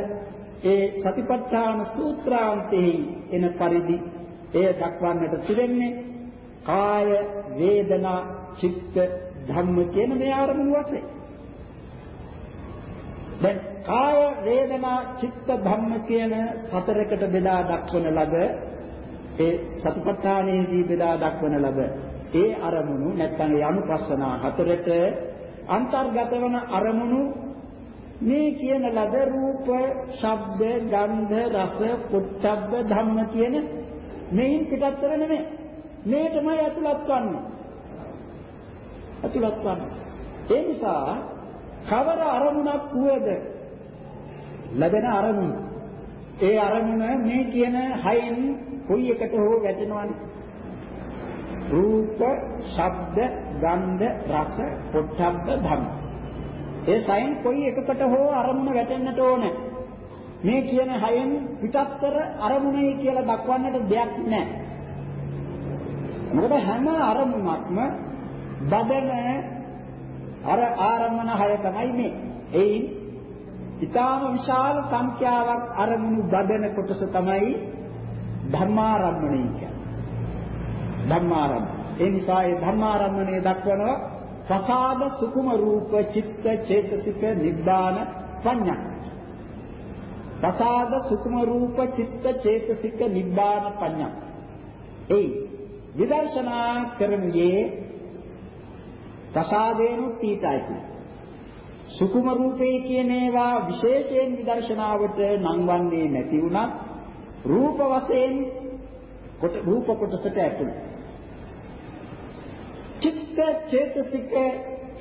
ඒ සතිපට්ඨාන සූත්‍රාන්තෙහි එන පරිදි එය දක්වන්නට තිබෙන්නේ කාය, වේදනා, චිත්ත, ධම්ම කියන මේ ආරමුණු වශයෙන්. දැන් කාය වේදනා චිත්ත ධම්ම කියන හතරකට බෙදා දක්වන ලද ඒ සතිපට්ඨානයේදී බෙදා දක්වන ලද ඒ අරමුණු නැත්නම් ඒ අනුපස්සනා හතරට අන්තර්ගත වන අරමුණු මේ කියන ලද රූප, ශබ්ද, ගන්ධ, රස, පොට්ටබ්බ ධම්ම කියන මේන් පිටත්තර නෙමෙයි. මේකමයි අතුලත් වන්නේ. අතුලත් වන්නේ. ඒ නිසා කවර අරමුණක් වුවද ලැබෙන අරමුණ ඒ අරමුණ මේ කියන හයෙන් කොයි එකට හෝ වැටෙනවනේ රූප, ශබ්ද, ගන්ධ, රස, පොට්ටබ්බ ධම්ම. ඒ සයෙන් කොයි එකකට හෝ අරමුණ වැටෙන්නට ඕනේ. මේ කියන හයෙන් පිටත්තර අරමුණයි කියලා දක්වන්නට දෙයක් නැහැ. මොකද හැම අරමුණක්ම බදන අර ආරම්මන හය තමයි මේ. එයින් ඊටාම විශාල සංඛ්‍යාවක් අරමුණු බදන කොටස තමයි ධර්මාරම්මණය කියන්නේ. ධම්මාරම්භ. ඒ නිසා ඒ ධම්මාරම්භණය දක්වනවා ප්‍රසාද සුකුම රූප චිත්ත චේතසික නිබ්බාන පඤ්ඤා. ප්‍රසාද සුකුම රූප චිත්ත චේතසික නිබ්බාන පඤ්ඤා. ඒ විදර්ශනා කරන්නේ ප්‍රසාදේනු තීතයි. සුකුම රූපේ කියන ඒවා විශේෂයෙන් විදර්ශනාවට නංවන්නේ නැති වුණත් රූප වශයෙන් කොට රූප කොටසට ඇතුළු චිත්ත චේතසික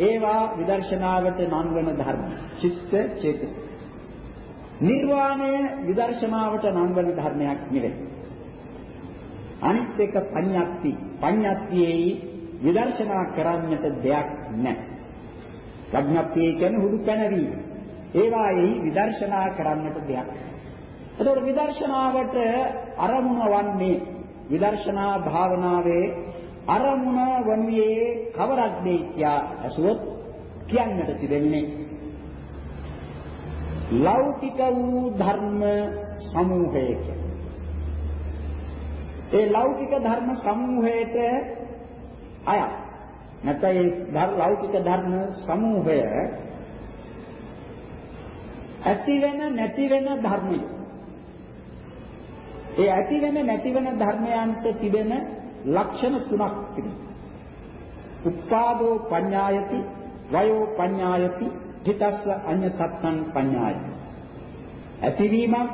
ඒවා විදර්ශනාවට නන්වන ධර්ම. චිත්ත චේතසික. නිර්වාණය විදර්ශනාවට නන්වන ධර්මයක් නෙවෙයි. අනිත් එක පඤ්ඤාත්ති. පඤ්ඤාත්තියේ විදර්ශනා කරන්නට දෙයක් නැහැ. ප්‍රඥාප්තිය කියන්නේ හුදු පැනවීම. ඒවායේ විදර්ශනා කරන්නට දෙයක් නැහැ. එතකොට විදර්ශනාවට අරමුණ වන්නේ විදර්ශනා භාවනාවේ අරමුණ වනුයේ කවරක්ද කියා අසුවොත් කියන්නට තිබෙන්නේ ලෞකික වූ ධර්ම සමූහයක. ඒ ලෞකික ධර්ම සමූහයට අය නැත්නම් ඒ ලෞකික ධර්ම සමූහය ඇති වෙන නැති වෙන ධර්මය. ඒ ඇති වෙන නැති වෙන ධර්මයන්ට තිබෙන ලක්ෂණ තුනක් තිබෙනවා. උත්පාදෝ පඤ්ඤායති, වයෝ පඤ්ඤායති, හිතස්ස අඤ්ඤතත්තං පඤ්ඤායති. ඇතිවීමක්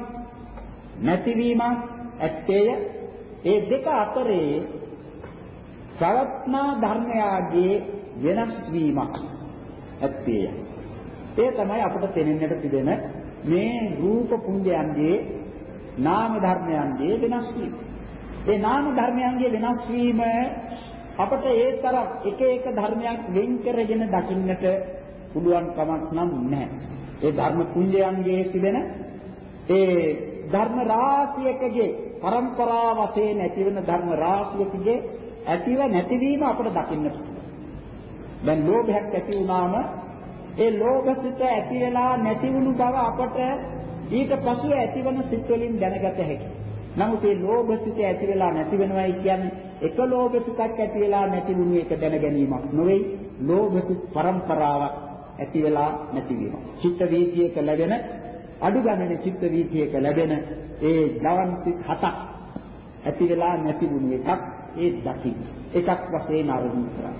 නැතිවීමක් ඇත්තේය. ඒ දෙක අතරේ ප්‍රවත්නා ධර්මයාගේ වෙනස් වීමක් ඇත්තේය. ඒ තමයි අපට තේරෙන්නට තිබෙන මේ රූප පුඤ්ජයන්ගේ නාම ධර්මයන්ගේ වෙනස් වීම. ඒ නාම ධර්මයන්ගේ වෙනස් වීම අපට ඒ තරම් එක එක ධර්මයක් වෙන් කරගෙන දකින්නට පුළුවන් කමක් නම් නැහැ. ඒ ධර්ම පුඤ්ජයන්ගේ තිබෙන ඒ ධර්ම රාශියකගේ પરම්පරා වශයෙන් ඇතිවන ධර්ම රාශියකගේ ඇතිව නැතිවීම අපට දකින්නට දැන් ලෝභයක් ඇති වුණාම ඒ ලෝභසිත ඇති වෙලා නැති වුණු බව අපට ඊට පසුව ඇතිවන සිත් වලින් දැනගත හැකියි. නමුත් මේ ලෝභසිත ඇති වෙලා නැති වෙනවයි කියන්නේ එක ලෝභසිතක් ඇති වෙලා නැති වුණු එක දැන ගැනීමක් නෙවෙයි. ලෝභසිත પરම්පරාවක් ඇති වෙලා නැතිවීම. චිත්ත වීතියක ලැබෙන අඩු ගණනේ චිත්ත වීතියක ලැබෙන ඒ ජවන් සිත් හතක් ඇති වෙලා නැති වුණු එකක් ඒ දකින්න. එකක් වශයෙන් ආරම්භ කරා.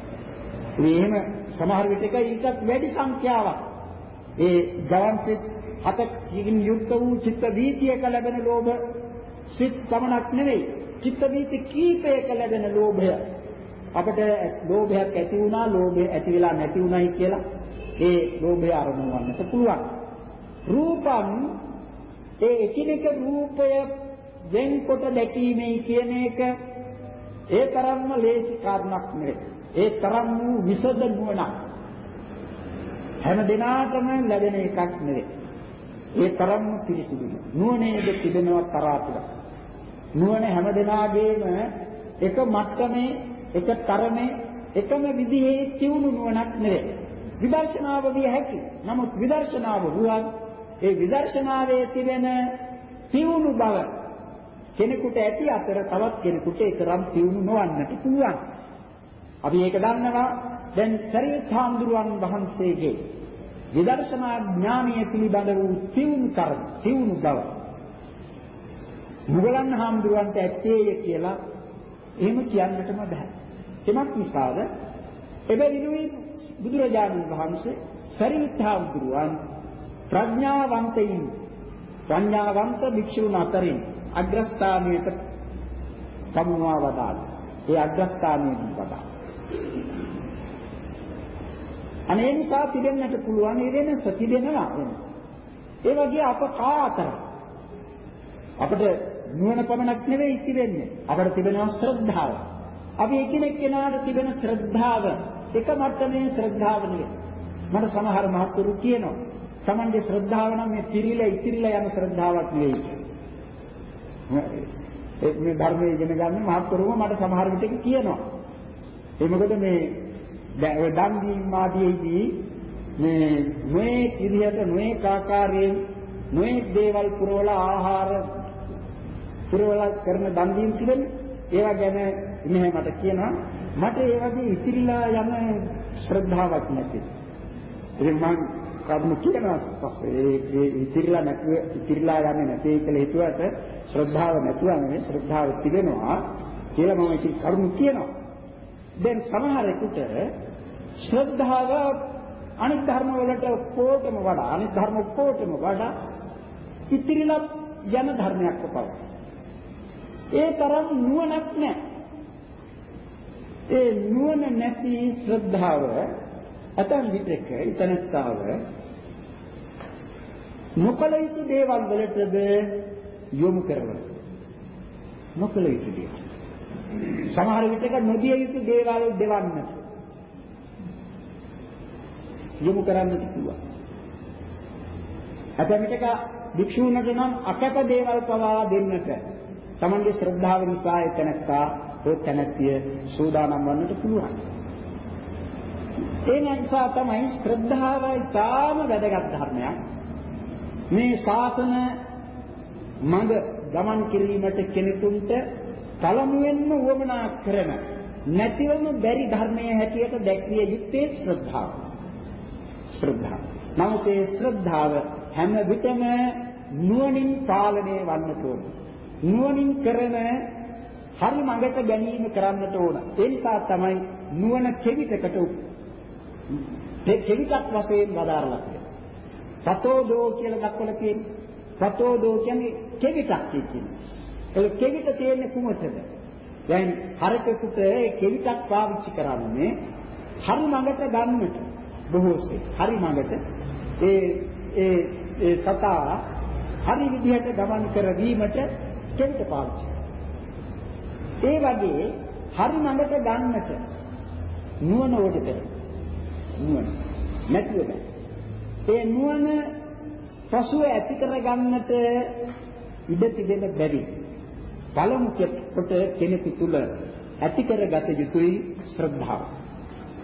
මේ එහෙම සමහර විටක ඊටත් වැඩි සංඛ්‍යාවක් ඒ ජවන් සිත් හතකින් යුක්ත වූ චිත්ත වීතියක ලැබෙන ලෝභ සිත් පමණක් නෙවෙයි. චිත්ත වීති කීපයක ලැබෙන ලෝභය. අපට ලෝභයක් ඇති වුණා ලෝභය ඇති වෙලා නැති වුණයි කියලා ඒ ලෝභය අරමුණු වන්නට පුළුවන්. රූපං ඒ එකිනෙක රූපය වෙන්කොට දැකීමේ කියන එක ඒ තරම්ම ලේසි කාරණක් නෙවෙයි. ඒ තරම් වූ විසද නුවණක්. හැම දිනාටම ලැබෙන එකක් නෙවෙයි. ඒ තරම්ම පිරිසිදුයි. නුවණේද තිබෙනවා තරාතුර. නුවණ හැමදෙනාගේම එක මට්ටමේ එක තරමේ එකම විදිහේ තියුණු නුවණක් නෙවෙයි. විදර්ශනාව විය හැකි. නමුත් විදර්ශනාව වුණත් ඒ විදර්ශනාවේ තිබෙන තියුණු බව කෙනෙකුට ඇති අතර තවත් කෙනෙකුට ඒතරම් තියුණු නොවන්නට පුළුවන්. අපි ඒක දන්නවා දැන් සරියත් හාමුදුරුවන් වහන්සේගේ විදර්ශනා ඥානය පිළිබඳ වූ තියුණු කර්ම තියුණු බව මුගලන් හාමුදුරුවන්ට ඇත්තේය කියලා එහෙම කියන්නටම බෑ. එමත් නිසාද එබැවිනුයි බුදුරජාණන් වහන්සේ සරියුත් හාමුදුරුවන් ප්‍රඥාවන්තයින් ප්‍රඥාවන්ත භික්ෂුන් අතරින් අග්‍රස්ථානයට පමුණවා වදාළ. ඒ අග්‍රස්ථානයේදී වදාළ. අනේ නිසා තිබෙන්නට පුළුවන් ඒ වෙනස තිබෙනවා වෙනස. ඒ වගේ අප කා අතර අපිට නුවණ පමණක් නෙවෙයි තිබෙන්නේ. අපිට තිබෙනවා ශ්‍රද්ධාව. අපි එකිනෙක කෙනාට තිබෙන ශ්‍රද්ධාව එක මට්ටමේ ශ්‍රද්ධාව නෙවෙයි. මට සමහර මහත්තුරු කියනවා Tamange ශ්‍රද්ධාව නම් මේ පිරිලා ඉතිරිලා යන ශ්‍රද්ධාවක් නෙවෙයි. මේ ධර්මයේ ඉගෙන ගන්න මහත්තුරුම මට සමහර විටක කියනවා. ඒ මොකද මේ දැන් ඔය දන් දීම ආදීදී මේ මේ විදිහට මේ ආකාරයෙන් මේ දේවල් පුරවලා ආහාර පුරවලා කරන දන් දීම තිබෙන්නේ ඒවා ගැන මෙහෙ මට කියනවා මට ඒ වගේ ඉතිරිලා යන ශ්‍රද්ධාවක් නැති. ඉතින් මම කරුණු කියනවා ඒ ඒ ඉතිරිලා නැතුව ඉතිරිලා යන්නේ නැති කියලා හිතුවට ශ්‍රද්ධාව නැතුව නෙවෙයි ශ්‍රද්ධාව තිබෙනවා කියලා මම ඉතින් කරුණු කියනවා. දැන් සමහරෙකුට ශ්‍රද්ධාව අනිත් ධර්ම වලට ඔක්කොටම වඩා අනිත් ධර්ම ඔක්කොටම වඩා ඉතිරිලා යන ධර්මයක් පව. ඒ තරම් නුවණක් නැහැ. ඒ නුවණ නැති ශ්‍රද්ධාව අතන් විතක ඉතනස්තාව නොකල යුතු දේවල් වලටද යොමු කරනවා. නොකල යුතු දේවල්. සමහර විටක නොදිය යුතු දේවල් දෙවන්නට යොමු කරන්නට පුළුවන්. අතමිටක භික්ෂූන්ට නම් අකප දේවල් පවා දෙන්නට තමන්ගේ ශ්‍රද්ධාව නිසා එතනත්තා ඒ තැනැත්තිය සූදානම් වන්නට පුළුවන්. ඒ නිසා තමයි ශ්‍රද්ධාව ඉතාම වැදගත් ධර්මයක්. මේ ශාසන මඟ ගමන් කිරීමට කෙනෙකුට පළමුවෙන්ම වමනා කරන නැතිවම බැරි ධර්මයේ හැටියට දැක්විය යුත්තේ ශ්‍රද්ධාව. ශ්‍රද්ධාව. නමුත් ඒ ශ්‍රද්ධාව හැම විටම නුවණින් පාලනය වන්නට ඕන. නුවණින් කරන හරි මඟට ගැනීම කරන්නට ඕන. ඒ නිසා තමයි නුවණ කෙවිතකට කෙවිතක් වශයෙන් වදාරලා තියෙන්නේ. සතෝදෝ කියලා දක්වලා තියෙන්නේ. සතෝදෝ කියන්නේ කෙවිතක් කියන්නේ. ඒ කෙවිත තියෙන්නේ කුමටද? දැන් හරකෙකුට කෙවිතක් පාවිච්චි කරන්නේ හරි මඟට ගන්නට බොහෝසේ. හරි මඟට ඒ ඒ ඒ සතා හරි විදිහට ගමන් කරවීමට කෙවිත පාවිච්චි ඒ වගේ හරි මඟට ගන්නට නුවණ ඕඩ කරනවා. නුවණ. නැතිව බෑ. ඒ නුවණ පසුව ඇති කරගන්නට ඉඩ තිබෙන බැරි. පළමු කොට කෙනෙකු තුල ඇති කරගත යුතුයි ශ්‍රද්ධාව.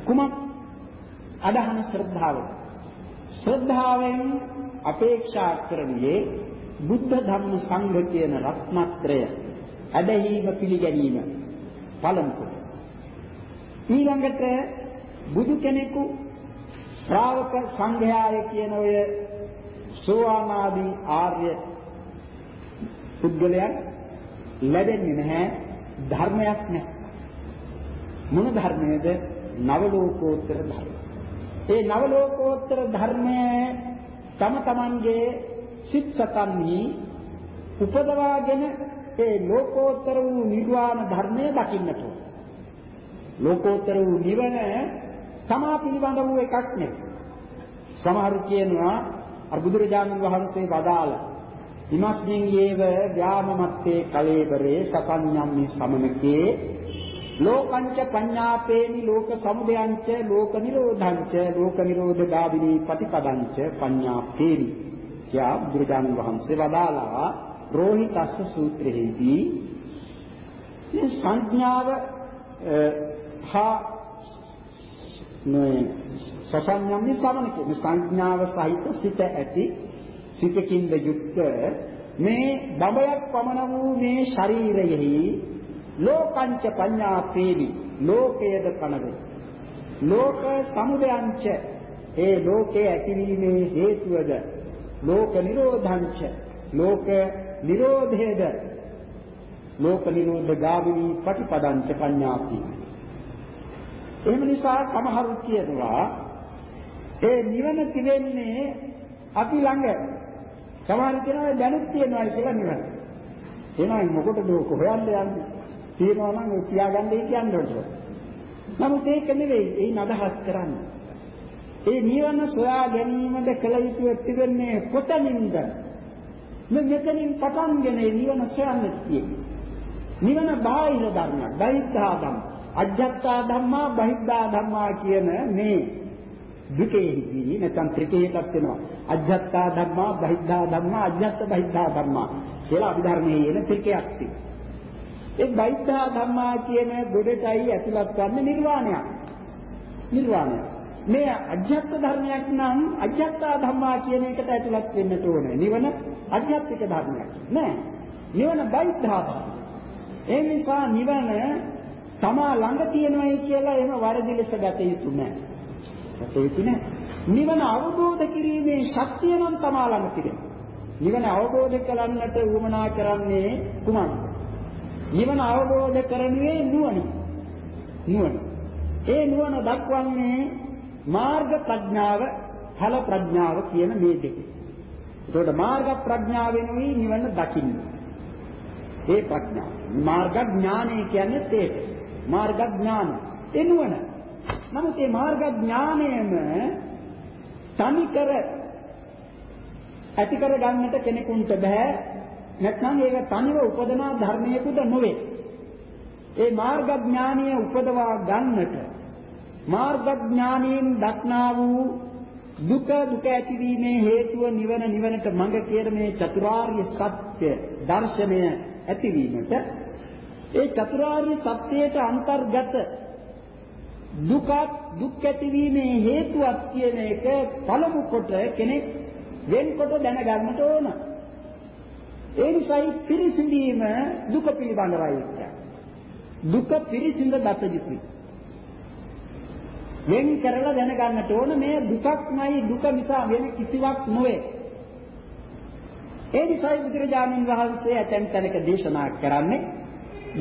කුමක් අදහන ශ්‍රද්ධාව? ශ්‍රද්ධාවෙන් අපේක්ෂා කරන්නේ බුද්ධ ධර්ම සංඝ කියන රත්නත්‍රය ඇදහිීම පිළිගැනීම පළමු කොට. ඊළඟට බුදු කෙනෙකු ශ්‍රාවක සංඝයාය කියන ඔය සෝවාන් ආදී ආර්ය පුද්ගලයන් ලැබෙන්නේ නැහැ ධර්මයක් නැහැ. මොන ධර්මයේද? නව ලෝකෝත්තර ධර්ම. ඒ නව ලෝකෝත්තර ධර්මයේ තම තමන්ගේ සිත් සතන්හි උපදවාගෙන ඒ ලෝකෝත්තර වූ නිර්වාණ ධර්මය දකින්නට ලෝකෝත්තර වූ නිවන තමා පිළිබඳ වූ එකක් නෙවෙයි. සමහරු කියනවා අර බුදුරජාණන් වහන්සේ වදාළ ඉමස්මින් යේව ව්‍යාමමත්තේ කලේබරේ සසඤ්ඤම්මි සමනකේ. ලෝකංච පඤ්ඤාපේනි ලෝක සමුදයංච ලෝක නිරෝධංච ලෝක නිරෝධ ගාවිනී පටිපදංච පඤ්ඤාපේනි. කියා බුදුරජාණන් වහන්සේ වදාලා රෝහිතස්ස සූත්‍රයේදී. මේ සංඥාව හා මේ සසඤ්ඤම්නි ශ්‍රවණකේ මේ සංඥාව සහිත සිත ඇති සිතකින්ද යුක්ත මේ බඹයක් පමණ වූ මේ ශරීරයෙහි ලෝකංච පඤ්ඤාපේවි. ලෝකයේද කනවේ ලෝක සමුදයංච. ඒ ලෝකයේ ඇතිවීමේ හේතුවද? ලෝක නිරෝධංච. ලෝක නිරෝධයේද? ලෝක නිරෝධ ගාමිනී ප්‍රතිපදංච පඤ්ඤාපි. එහෙම නිසා සමහරු කියනවා ඒ නිවන තිබෙන්නේ අපි ළඟ. සමහර කියනවා දැනුත් තියෙනවා කියලා නිවන. එහෙනම් මොකටද ඔක හොයන්න යන්නේ? තියෙනවා නම් ඔය තියාගන්නයි කියන්නේ නමුත් ඒක නෙවෙයි ඒ අදහස් කරන්නේ. ඒ නිවන සොයා ගැනීමද කල යුතු තිබෙන්නේ කොතනින්ද? මේ මෙතනින් පටන්ගෙන නිවන සොයන්න තියෙන්නේ. නිවන බාහිර ධර්මයක් බහිද්ධා ධම්ම. අජ්ජත්තා ධම්මා බහිද්ධා ධම්මා කියන මේ දෙකේදී නැත්නම් ත්‍රිකේයකක් වෙනවා. අජ්ජත්තා ධම්මා බහිද්ධා ධම්මා අජ්ජත් බහිද්ධා ධම්මා කියලා අභිධර්මයේ එන ත්‍රිකයක් තියෙනවා. ඒ බහිද්ධා ධම්මා කියන ගොඩටයි ඇතුළත් වන්නේ නිර්වාණයක්. නිර්වාණය මේ අජ්ජත් ධර්මයක් නම් අජ්ජත්තා ධම්මා කියන එකට ඇතුළත් වෙන්නට ඕනේ. නිවන අජ්ජත්තික ධර්මයක්. නෑ. නිවන බහිද්ධා ධර්මයක්. ඒ නිසා නිවන තමා ළඟ තියෙනවයි කියලා එහෙම වරදි ලෙස ගත යුතු නැහැ. ගත යුතු නැහැ. නිවන අවබෝධ කිරීමේ ශක්තිය නම් තමා ළඟ තිබෙනවා. නිවන අවබෝධ කරන්නට උවමනා කරන්නේ කුමක්ද? නිවන අවබෝධ කරන්නේ නුවණ. නුවණ. ඒ නුවණ දක්වන්නේ මාර්ග ප්‍රඥාව, ඵල ප්‍රඥාව කියන මේ දෙක. ඒකට මාර්ග ප්‍රඥාවෙනුයි නිවන දකින්නේ. ඒ ප්‍රඥාව. මාර්ග ඥානය කියන්නේ ඒක. මාර්ග ඥාන. එනුවන. නමුත් මේ මාර්ග ඥානයම තනි කර ඇති කර ගන්නට කෙනෙකුට බෑ. නැත්නම් ඒක තනිව උපදනා ධර්මයකුද නොවේ. ඒ මාර්ග ඥානය උපදවා ගන්නට මාර්ග ඥානයෙන් දක්නා වූ දුක දුක ඇතිවීමේ හේතුව නිවන නිවනට මඟ කියන මේ චතුරාර්ය සත්‍ය දර්ශනය ඇතිවීමට ඒ චතුරාර්ය සත්‍යයට අන්තර්ගත දුක දුක් ඇතිවීමේ හේතුවක් කියන එක පළමු කොට කෙනෙක් වෙන්කොට දැනගන්නට ඕන. ඒ නිසායි පිරිසිඳීම දුක පිළිබඳවයි කියන්නේ. දුක පිරිසිඳ දත යුතුයි. වෙන් කරලා දැනගන්නට ඕන මේ දුකක්මයි දුක නිසා වෙන කිසිවක් නොවේ. ඒ නිසායි බුදුරජාණන් වහන්සේ ඇතැම් තැනක දේශනා කරන්නේ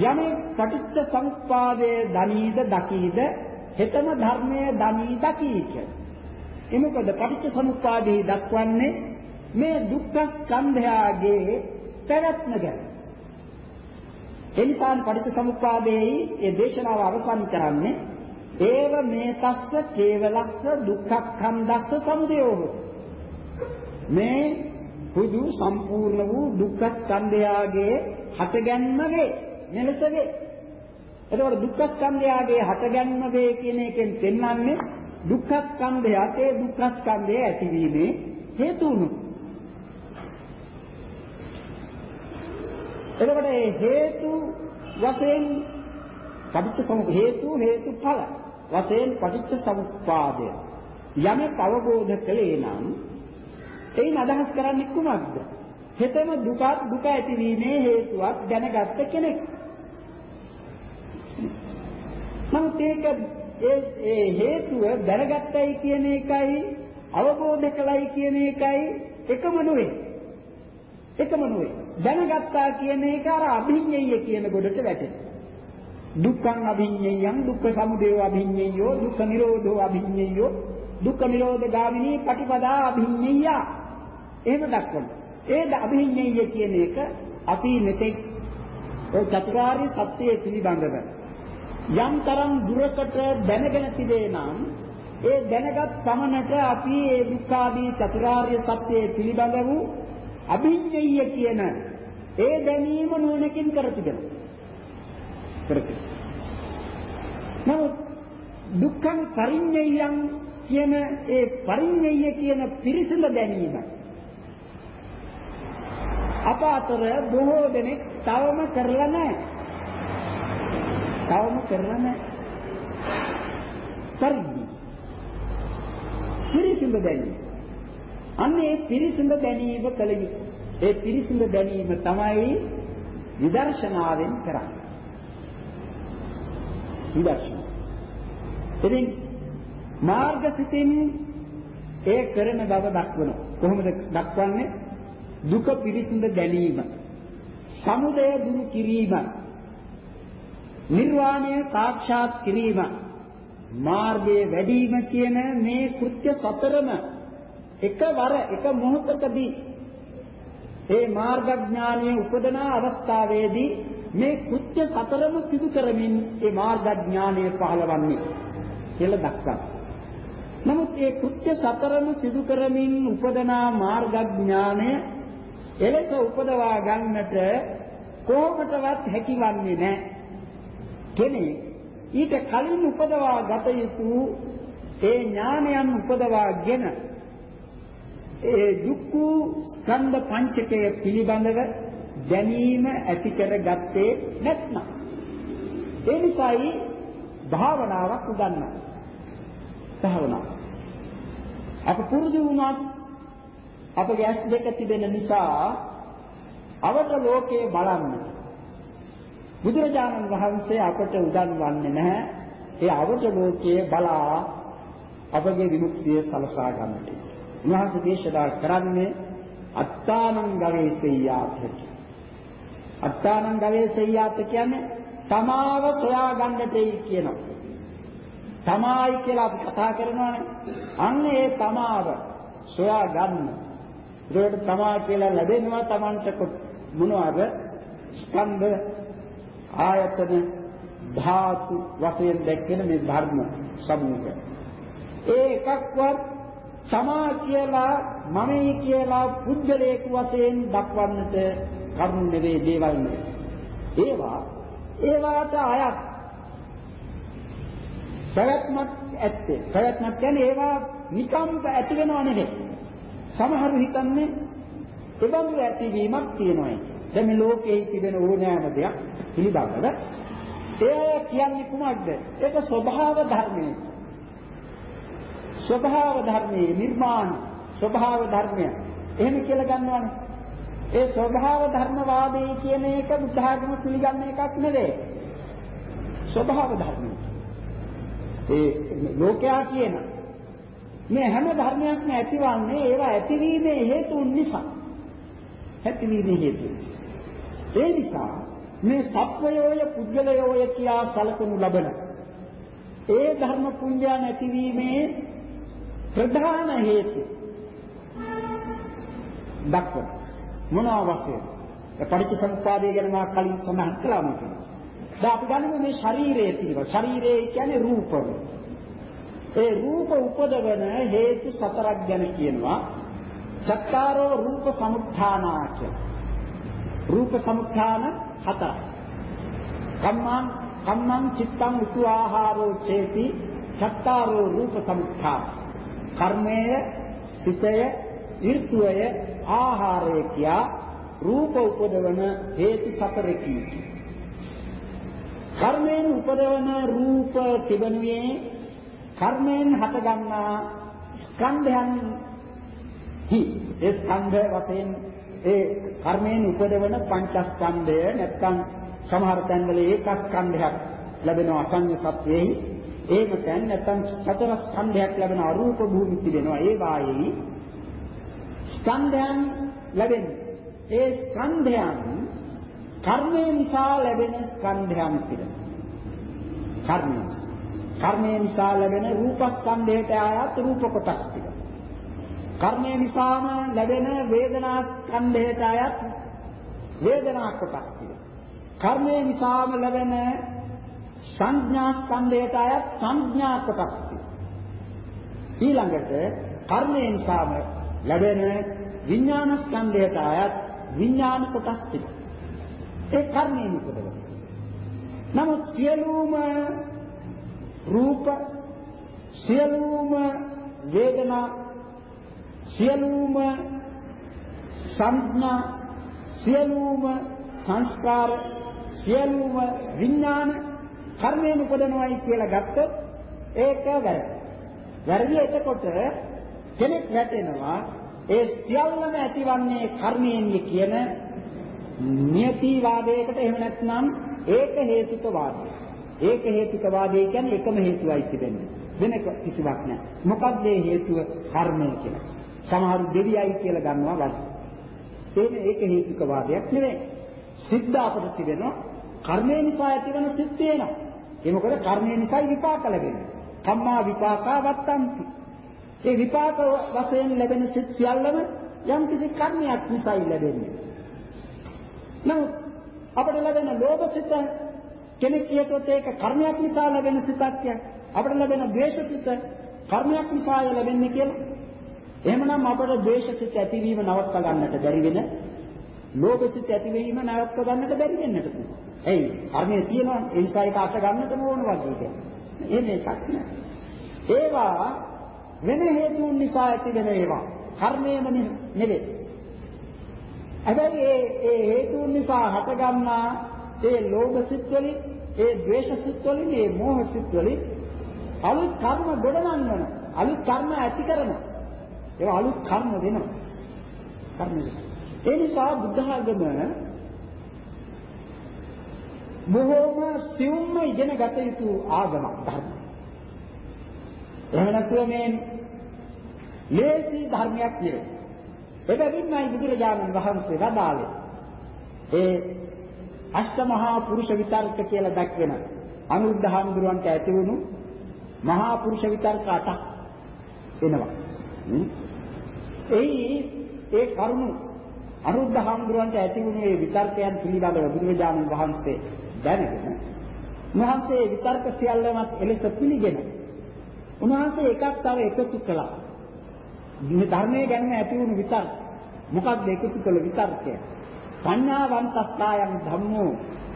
යමෙක් පටිච්ච සමුප්පාදයේ දනීද දකීද හෙතම ධර්මයේ දනී දකී කියලා. එමකද පටිච්ච සමුප්පාදයේ දක්වන්නේ මේ දුක්ඛ ස්කන්ධයාගේ පැවැත්ම ගැන. එනිසා පටිච්ච සමුප්පාදයේ ඒ දේශනාව අවසන් කරන්නේ ඒව මේ තස්ස කේවලස්ස දුක්ඛඛන්දස්ස සමුදයෝ මේ හුදු සම්පූර්ණ වූ දුක්ඛ ස්කන්ධයාගේ හටගැන්ම වේ මෙලෙස වේ එතකොට දුක්ඛ ස්කන්ධයාගේ හටගැන්ම වේ කියන එකෙන් පෙන්වන්නේ දුක්ඛ ස්කන්ධයත් ඒ දුක්ඛ ස්කන්ධය ඇතිවීමේ හේතු වුණු. එතකොට මේ හේතු වශයෙන් පටිච්ච සමුප්පාද හේතු හේතුඵල වශයෙන් පටිච්ච සමුප්පාදය යමෙක් අවබෝධ කළේ නම් එයින් අදහස් කරන්නේ කුමක්ද? හෙතෙම දුක දුක ඇතිවීමේ හේතුවක් දැනගත්ත කෙනෙක්. නමුත් ඒක ඒ ඒ හේතුව දැනගත්තයි කියන එකයි අවබෝධ කළයි කියන එකයි එකම නෙවෙයි. එකම නෙවෙයි. දැනගත්තා කියන එක අර අභිඤ්ඤය කියන ගොඩට වැටෙනවා. දුක්ඛං අභිඤ්ඤයං දුක්ඛ සමුදයෝ අභිඤ්ඤයෝ දුක්ඛ නිරෝධෝ අභිඤ්ඤයෝ දුක්ඛ නිරෝධ ගාමිනී පටිපදා අභිඤ්ඤය. එහෙම දක්වනවා. ඒ අභිඤ්ඤය කියන එක අපි මෙතෙක් ඔය චතුරාර්ය සත්‍යය පිළිබඳව යම් තරම් දුරකට දැනගෙන තිබේ නම් ඒ දැනගත් පමණට අපි ඒ දුක්ඛාදී චතුරාර්ය සත්‍යය පිළිබඳ වූ අභිඤ්ඤය කියන ඒ දැනීම නුවණකින් කර තිබෙනවා. කරති. නමුත් දුක්ඛං පරිඤ්ඤයං කියන ඒ පරිඤ්ඤය කියන පිරිසිඳ දැනීම අප අතර බොහෝ දෙනෙක් තවම කරලා නැහැ. තවම කරලා නැහැ. පරිදි. පිරිසිඳ දැනීම. අන්නේ පිරිසිඳ දැනීම කල යුතුයි. ඒ පිරිසිඳ දැනීම තමයි විදර්ශනාවෙන් කරන්නේ. විදර්ශනා. ඉතින් මාර්ගසිතින් ඒ කරන බව දක්වන කොහොමද දක්වන්නේ දුක පිරිසිඳ දැනීම සමුදය දුරු කිරීම නිර්වාණය සාක්ෂාත් කිරීම මාර්ගයේ වැඩිම කියන මේ කෘත්‍ය සතරම එකවර එක මොහොතකදී ඒ මාර්ගඥානයේ උපදනා අවස්ථාවේදී මේ කෘත්‍ය සතරම සිදු කරමින් ඒ මාර්ගඥානය පහළවන්නේ කියලා දක්වනවා. නමුත් ඒ කෘත්‍ය සතරම සිදු කරමින් උපදනා මාර්ගඥානය එලෙස උපදවා ගන්නට කොහොමදවත් හැකිවන්නේ නැහැ. කෙනෙක් ඊට කලින් උපදවා ගත යුතු ඒ ඥානයන් උපදවාගෙන ඒ දුක්ඛ ස්කන්ධ පංචකය පිළිබඳව දැනීම ඇති කරගත්තේ නැත්නම් ඒ නිසායි භාවනාවක් උගන්වන්නේ. භාවනාව. අප පුරුදු වුණත් අපගේ ඇස් දෙක තිබෙන නිසා අවට ලෝකේ බලන්න. බුදුරජාණන් වහන්සේ අපට උගන්වන්නේ නැහැ. ඒ අවට ලෝකයේ බලා අපගේ විමුක්තිය සලසා ගන්නට. උන්වහන්සේ දේශනා කරන්නේ අත්තානං ගවේසෙය්‍යාති. අත්තානං ගවේසෙය්‍යාති කියන්නේ තමාව සොයා ගන්නටයි කියනවා. තමායි කියලා අපි කතා කරනවානේ. අන්න ඒ තමාව සොයා ගන්න. ඒකට තමා කියලා ලැබෙනවා Tamanට මොනවද? ස්කන්ධ ආයතන ධාතු වශයෙන් දැක්කෙන මේ ධර්ම සමූහය. ඒ එකක්වත් සමා කියලා මමයි කියලා පුද්ගලයෙක් වශයෙන් දක්වන්නට කරුණු නෙවේ දේවල් නෙවේ. ඒවා ඒවාට අයත් පැවැත්මක් ඇත්තේ. පැවැත්මක් කියන්නේ ඒවා නිකම් ඇති වෙනව නෙවෙයි. සමහරු හිතන්නේ එබඳු ඇතිවීමක් තියෙනවා දැන් මේ ලෝකයේ තිබෙන ඕනෑම දෙයක් පිළිබඳව ඒ කියන්නේ කුමක්ද? ඒක ස්වභාව ධර්මයේ. ස්වභාව ධර්මයේ නිර්මාණ ස්වභාව ධර්මය. එහෙම කියලා ගන්නවනේ. ඒ ස්වභාව ධර්මවාදී කියන එක බුද්ධාගම පිළිගන්න එකක් නෙවෙයි. ස්වභාව ධර්මය. ඒ ලෝකයා කියන මේ හැම ධර්මයක්ම ඇතිවන්නේ ඒවා ඇතිවීමේ හේතුන් නිසා. ඇතිවීමේ හේතු. ඒ නිසා මේ සත්වයෝය පුද්ගලයෝය කියා සැලකනු ලබන ඒ ධර්ම පුඤ්ජා නැතිවීමේ ප්‍රධාන හේතු දක්වන මොනවා වශයෙන්? පටිච්චසමුප්පාදය ගැන මා කලින් සඳහන් කළා මම දැන් අපි ගනිමු මේ ශරීරයේ තියෙන ශරීරය කියන්නේ රූපය ඒ රූප උපදවන හේතු සතරක් ගැන කියනවා. සත්තාරෝ රූප සමුත්ථානා කියලා. රූප සමුත්ථාන හතරක් කම්මං කම්මං චිත්තං උතු ආහාරෝ චේති චත්තාරෝ රූප සමුත්ථා කර්මය සිතය ඍතුය ආහාරය කියා රූප උපදවන හේතු සතරකි. කර්මයෙන් උපදවන රූප තිබෙනුයේ කර්මයෙන් හටගන්නා ස්කන්ධයන් හි. ඒ ස්කන්ධ වශයෙන් ඒ කර්මයෙන් උපදවන පංචස්කන්ධය නැත්නම් සමහර තැන්වල ඒකස්කන්ධයක් ලැබෙනවා අසඤ්ඤ සත්‍යෙහි එහෙම තැන් නැත්නම් සතර ස්කන්ධයක් ලැබෙන අරූප භූමි තිබෙනවා ඒ වායේ ස්කන්ධයන් ලැබෙන්නේ ඒ ස්කන්ධයන් කර්මය නිසා ලැබෙන ස්කන්ධයන් තිබෙනවා කර්මය. කර්මය නිසා ලැබෙන රූපස්කන්ධයට ආයත් රූප කොටස් තිබෙනවා කර්මය නිසාම ලැබෙන වේදනා ස්කන්ධයට අයත් වේදනා කොටස් තියෙනවා. කර්මය නිසාම ලැබෙන සංඥා ස්කන්ධයට අයත් සංඥා කොටස් තියෙනවා. ඊළඟට කර්මය නිසාම ලැබෙන විඥාන ස්කන්ධයට අයත් විඥාන කොටස් තියෙනවා. ඒ කර්මයෙන් උපදවන. නමුත් සියලුම රූප සියලුම වේදනා සියලුම සංඥා සියලුම සංස්කාර සියලුම විඥාන කර්මයෙන් උපදනවායි කියලා ගත්තොත් ඒක වැරදි. වැරදි එතකොට කෙනෙක් වැටෙනවා ඒ සියල්ලම ඇතිවන්නේ කර්මයෙන් කියන නියතිවාදයකට එහෙම නැත්නම් ඒක හේතුක වාදය. ඒක හේතුක වාදය කියන්නේ එකම හේතුවයි තිබෙන්නේ. වෙන කිසිවක් නැහැ. මොකක්ද ඒ හේතුව? කර්මය කියලා. සමහරු දෙවියයි කියලා ගන්නවා වගේ. ඒක ඒක හේතුක වාදයක් නෙවෙයි. සිද්ධ අපට තිබෙනවා කර්මය නිසා ඇතිවන සිත් වෙනවා. ඒ මොකද කර්මය නිසා විපාක ලැබෙනවා. කම්මා විපාකා වත්තන්ති. ඒ විපාක වශයෙන් ලැබෙන සිත් සියල්ලම යම් කිසි කර්මයක් නිසායි ලැබෙන්නේ. නමුත් අපට ලැබෙන ලෝභ සිත කෙනෙක් කියතොත් ඒක කර්මයක් නිසා ලැබෙන සිතක් කියන්නේ. අපට ලැබෙන ද්වේෂ සිත කර්මයක් නිසා ලැබෙන්නේ කියලා. එහෙමනම් අපට ද්වේෂසිත ඇතිවීම නවත්ත ගන්නට බැරි වෙන ලෝභසිත ඇතිවීම නවත්ත ගන්නට බැරි වෙන්නට පුළුවන්. එයි කර්මයේ තියෙනවා ඒ නිසා ඒක අට ගන්නට ඕන වගේ කියන්නේ. එහෙම එකක් නෑ. ඒවා වෙන හේතුන් නිසා ඇති වෙන ඒවා. කර්මයේම නෙවෙයි. හැබැයි ඒ ඒ හේතුන් නිසා හටගන්නා ඒ ලෝභසිත වලින්, ඒ ද්වේෂසිත වලින්, ඒ මෝහසිත වලින් අලුත් කර්ම ගොඩනංවන, අලුත් කර්ම ඇති කරනවා. ඒවා අලුත් කර්ම වෙනවා. කර්ම වෙනවා. ඒ නිසා බුද්ධ ආගම බොහෝම සියුම්ම ඉගෙන ගත යුතු ආගමක් ධර්ම. එහෙම නැත්නම් මේ ලේසි ධර්මයක් නෙවෙයි. එබැවින්මයි බුදුරජාණන් වහන්සේ වදාළේ ඒ අෂ්ටමහා පුරුෂ විතර්ක කියලා දක්වන අනුරුද්ධ හාමුදුරුවන්ට ඇති වුණු මහා පුරුෂ විතර්ක අටක් එනවා. එයි ඒ කරුණු අනුරුද්ධ හාමුදුරන්ට ඇති වුණු මේ විතර්කයන් පිළිබඳව බුදුරජාණන් වහන්සේ දැනගෙන උන්වහන්සේ විතර්ක සියල්ලමත් එලෙස පිළිගෙන උන්වහන්සේ එකක් තව එකතු කළා. මේ ධර්මයේ ගැන ඇති වුණු විතර්ක මොකක්ද එකතු කළ විතර්කය? පඤ්ඤාවන්තස්සායන් ධම්මෝ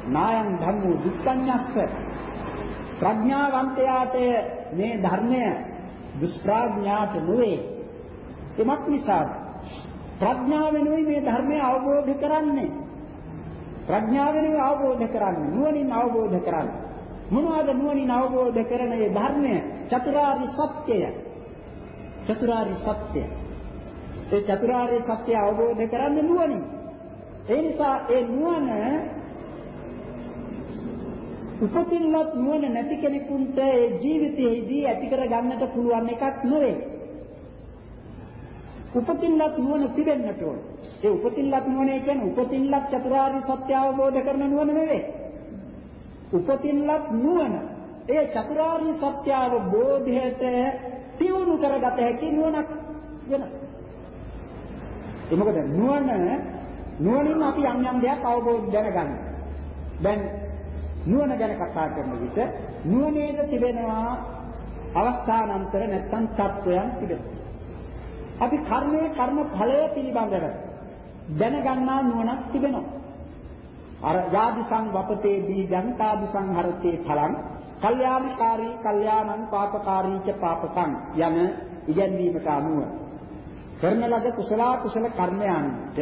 නායන් ධම්මෝ දුක්ඛඤ්ඤස්ස ප්‍රඥාවන්තයාට මේ ධර්මය දුෂ්ප්‍රඥාට නොවේ එමත් නිසා ප්‍රඥාවෙනුයි මේ ධර්මය අවබෝධ කරන්නේ. ප්‍රඥාවෙනුයි අවබෝධ කරන්නේ. නුවණින් අවබෝධ කරන්නේ. මොනවාද නුවණින් අවබෝධ කරන මේ ධර්මය? චතුරාර්ය සත්‍යය. චතුරාර්ය සත්‍යය. ඒ චතුරාර්ය සත්‍ය අවබෝධ කරන්නේ නුවණින්. ඒ නිසා ඒ නුවණ උපතින්වත් නුවණ නැති කෙනෙකුට ඒ ජීවිතයේදී ඇති කර ගන්නට පුළුවන් එකක් නෙවෙයි. උපතින්ලත් නුවණ තිබෙන්නට ඕන. ඒ උපතින්ලත් නුවණ කියන්නේ උපතින්ලත් චතුරාර්ය සත්‍ය අවබෝධ කරන නුවණ නෙවෙයි. උපතින්ලත් නුවණ ඒ චතුරාර්ය සත්‍ය අවබෝධයට තියුණු කරගත හැකි නුවණක් වෙන. ඒ මොකද නුවණ නුවණින් අපි යම් යම් දෙයක් අවබෝධ දැනගන්න. දැන් නුවණ ගැන කතා කරන විට නුවණේද තිබෙනවා අවස්ථානන්තර නැත්තම් තත්වයන් තිබෙනවා. අපි කර්මයේ කර්ම ඵලය පිළිබඳව දැනගන්නා නුවණක් තිබෙනවා. අර යාදි සංවපතේ දීගං තාදි සංහරතේ ඵලං කල්යාණකාරී කල්යාණං පාපකාරී ච පාපකං යන ඉගැන්වීමට අනුව කරන ලද කුසල කුසල කර්මයන්ට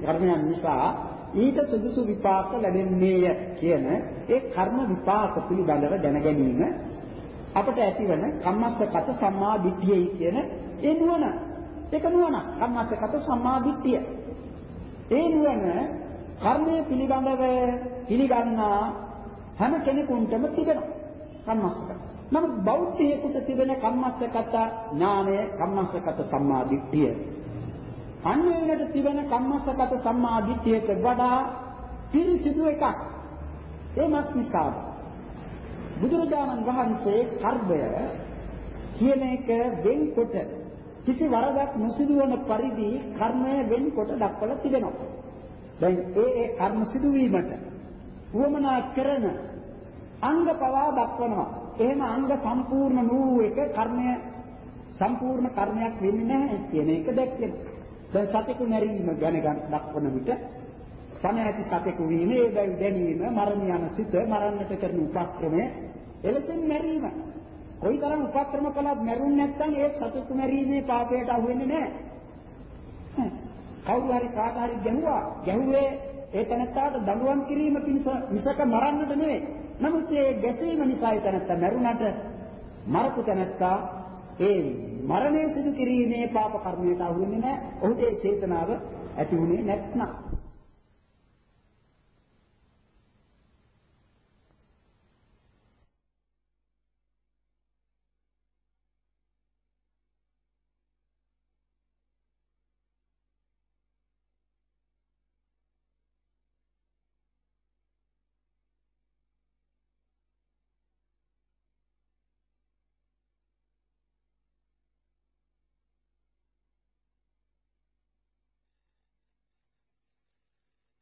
කර්මයන් නිසා ඊට සුදුසු විපාක ලැබෙන්නේය කියන ඒ කර්ම විපාක පිළිබඳව දැන ගැනීම අපට ඇතිවන කම්මස්සගත සම්මා දිට්ඨියයි කියන ඒ නුවණ. ඒක නුවණ කම්මස්සගත සම්මා දිට්ඨිය ඒ නුවණ කර්මය පිළිබඳව පිළිගන්නා හැම කෙනෙකුටම තිබෙනවා. කම්මස්සගත. නමුත් බෞද්ධයෙකුට තිබෙන කම්මස්සගත ඥානය කම්මස්සගත සම්මා දිට්ඨිය අන්‍යයන්ට තිබෙන කම්මස්සගත සම්මා දිට්ඨියට වඩා පිරිසිදු එකක්. ඒ මත් නිසා බුදුරජාණන් වහන්සේ කර්මය කියන එක වෙන්කොට කිසි වරදක් නොසිදුවන පරිදි කර්මය වෙන්කොට දක්වලා තිබෙනවා. දැන් ඒ ඒ කර්ම සිදුවීමට වමනා කරන අංග පවා දක්වනවා. එහෙම අංග සම්පූර්ණ වූ එක කර්මය සම්පූර්ණ කර්මයක් වෙන්නේ නැහැ කියන එක දැක්කෙනවා. දැන් සතෙකු මැරීම ගැන දක්වන විට පණ ඇති සතෙකු වීම ඒ බැවි දැනීම මරණ යන සිත මරන්නට කරන උපක්‍රමය එලෙසින් මැරීම. කොයිතරම් උපක්‍රම කළත් මැරුන්නේ නැත්නම් ඒ සතෙකු මැරීමේ පාපයට අහු වෙන්නේ නැහැ. කවුරු හරි කාට හරි ගැහුවා. ගැහුවේ ඒ තැනත්තාට දඬුවම් කිරීම පිණිස මිසක මරන්නට නෙවෙයි. නමුත් ඒ ගැසීම නිසා ඒ තැනත්තා මැරුණට මරපු තැනත්තා ඒ මරණය සිදු කිරීමේ පාප කර්මයට අහු වෙන්නේ නැහැ. ඔහුට ඒ චේතනාව ඇති වුණේ නැත්නම්.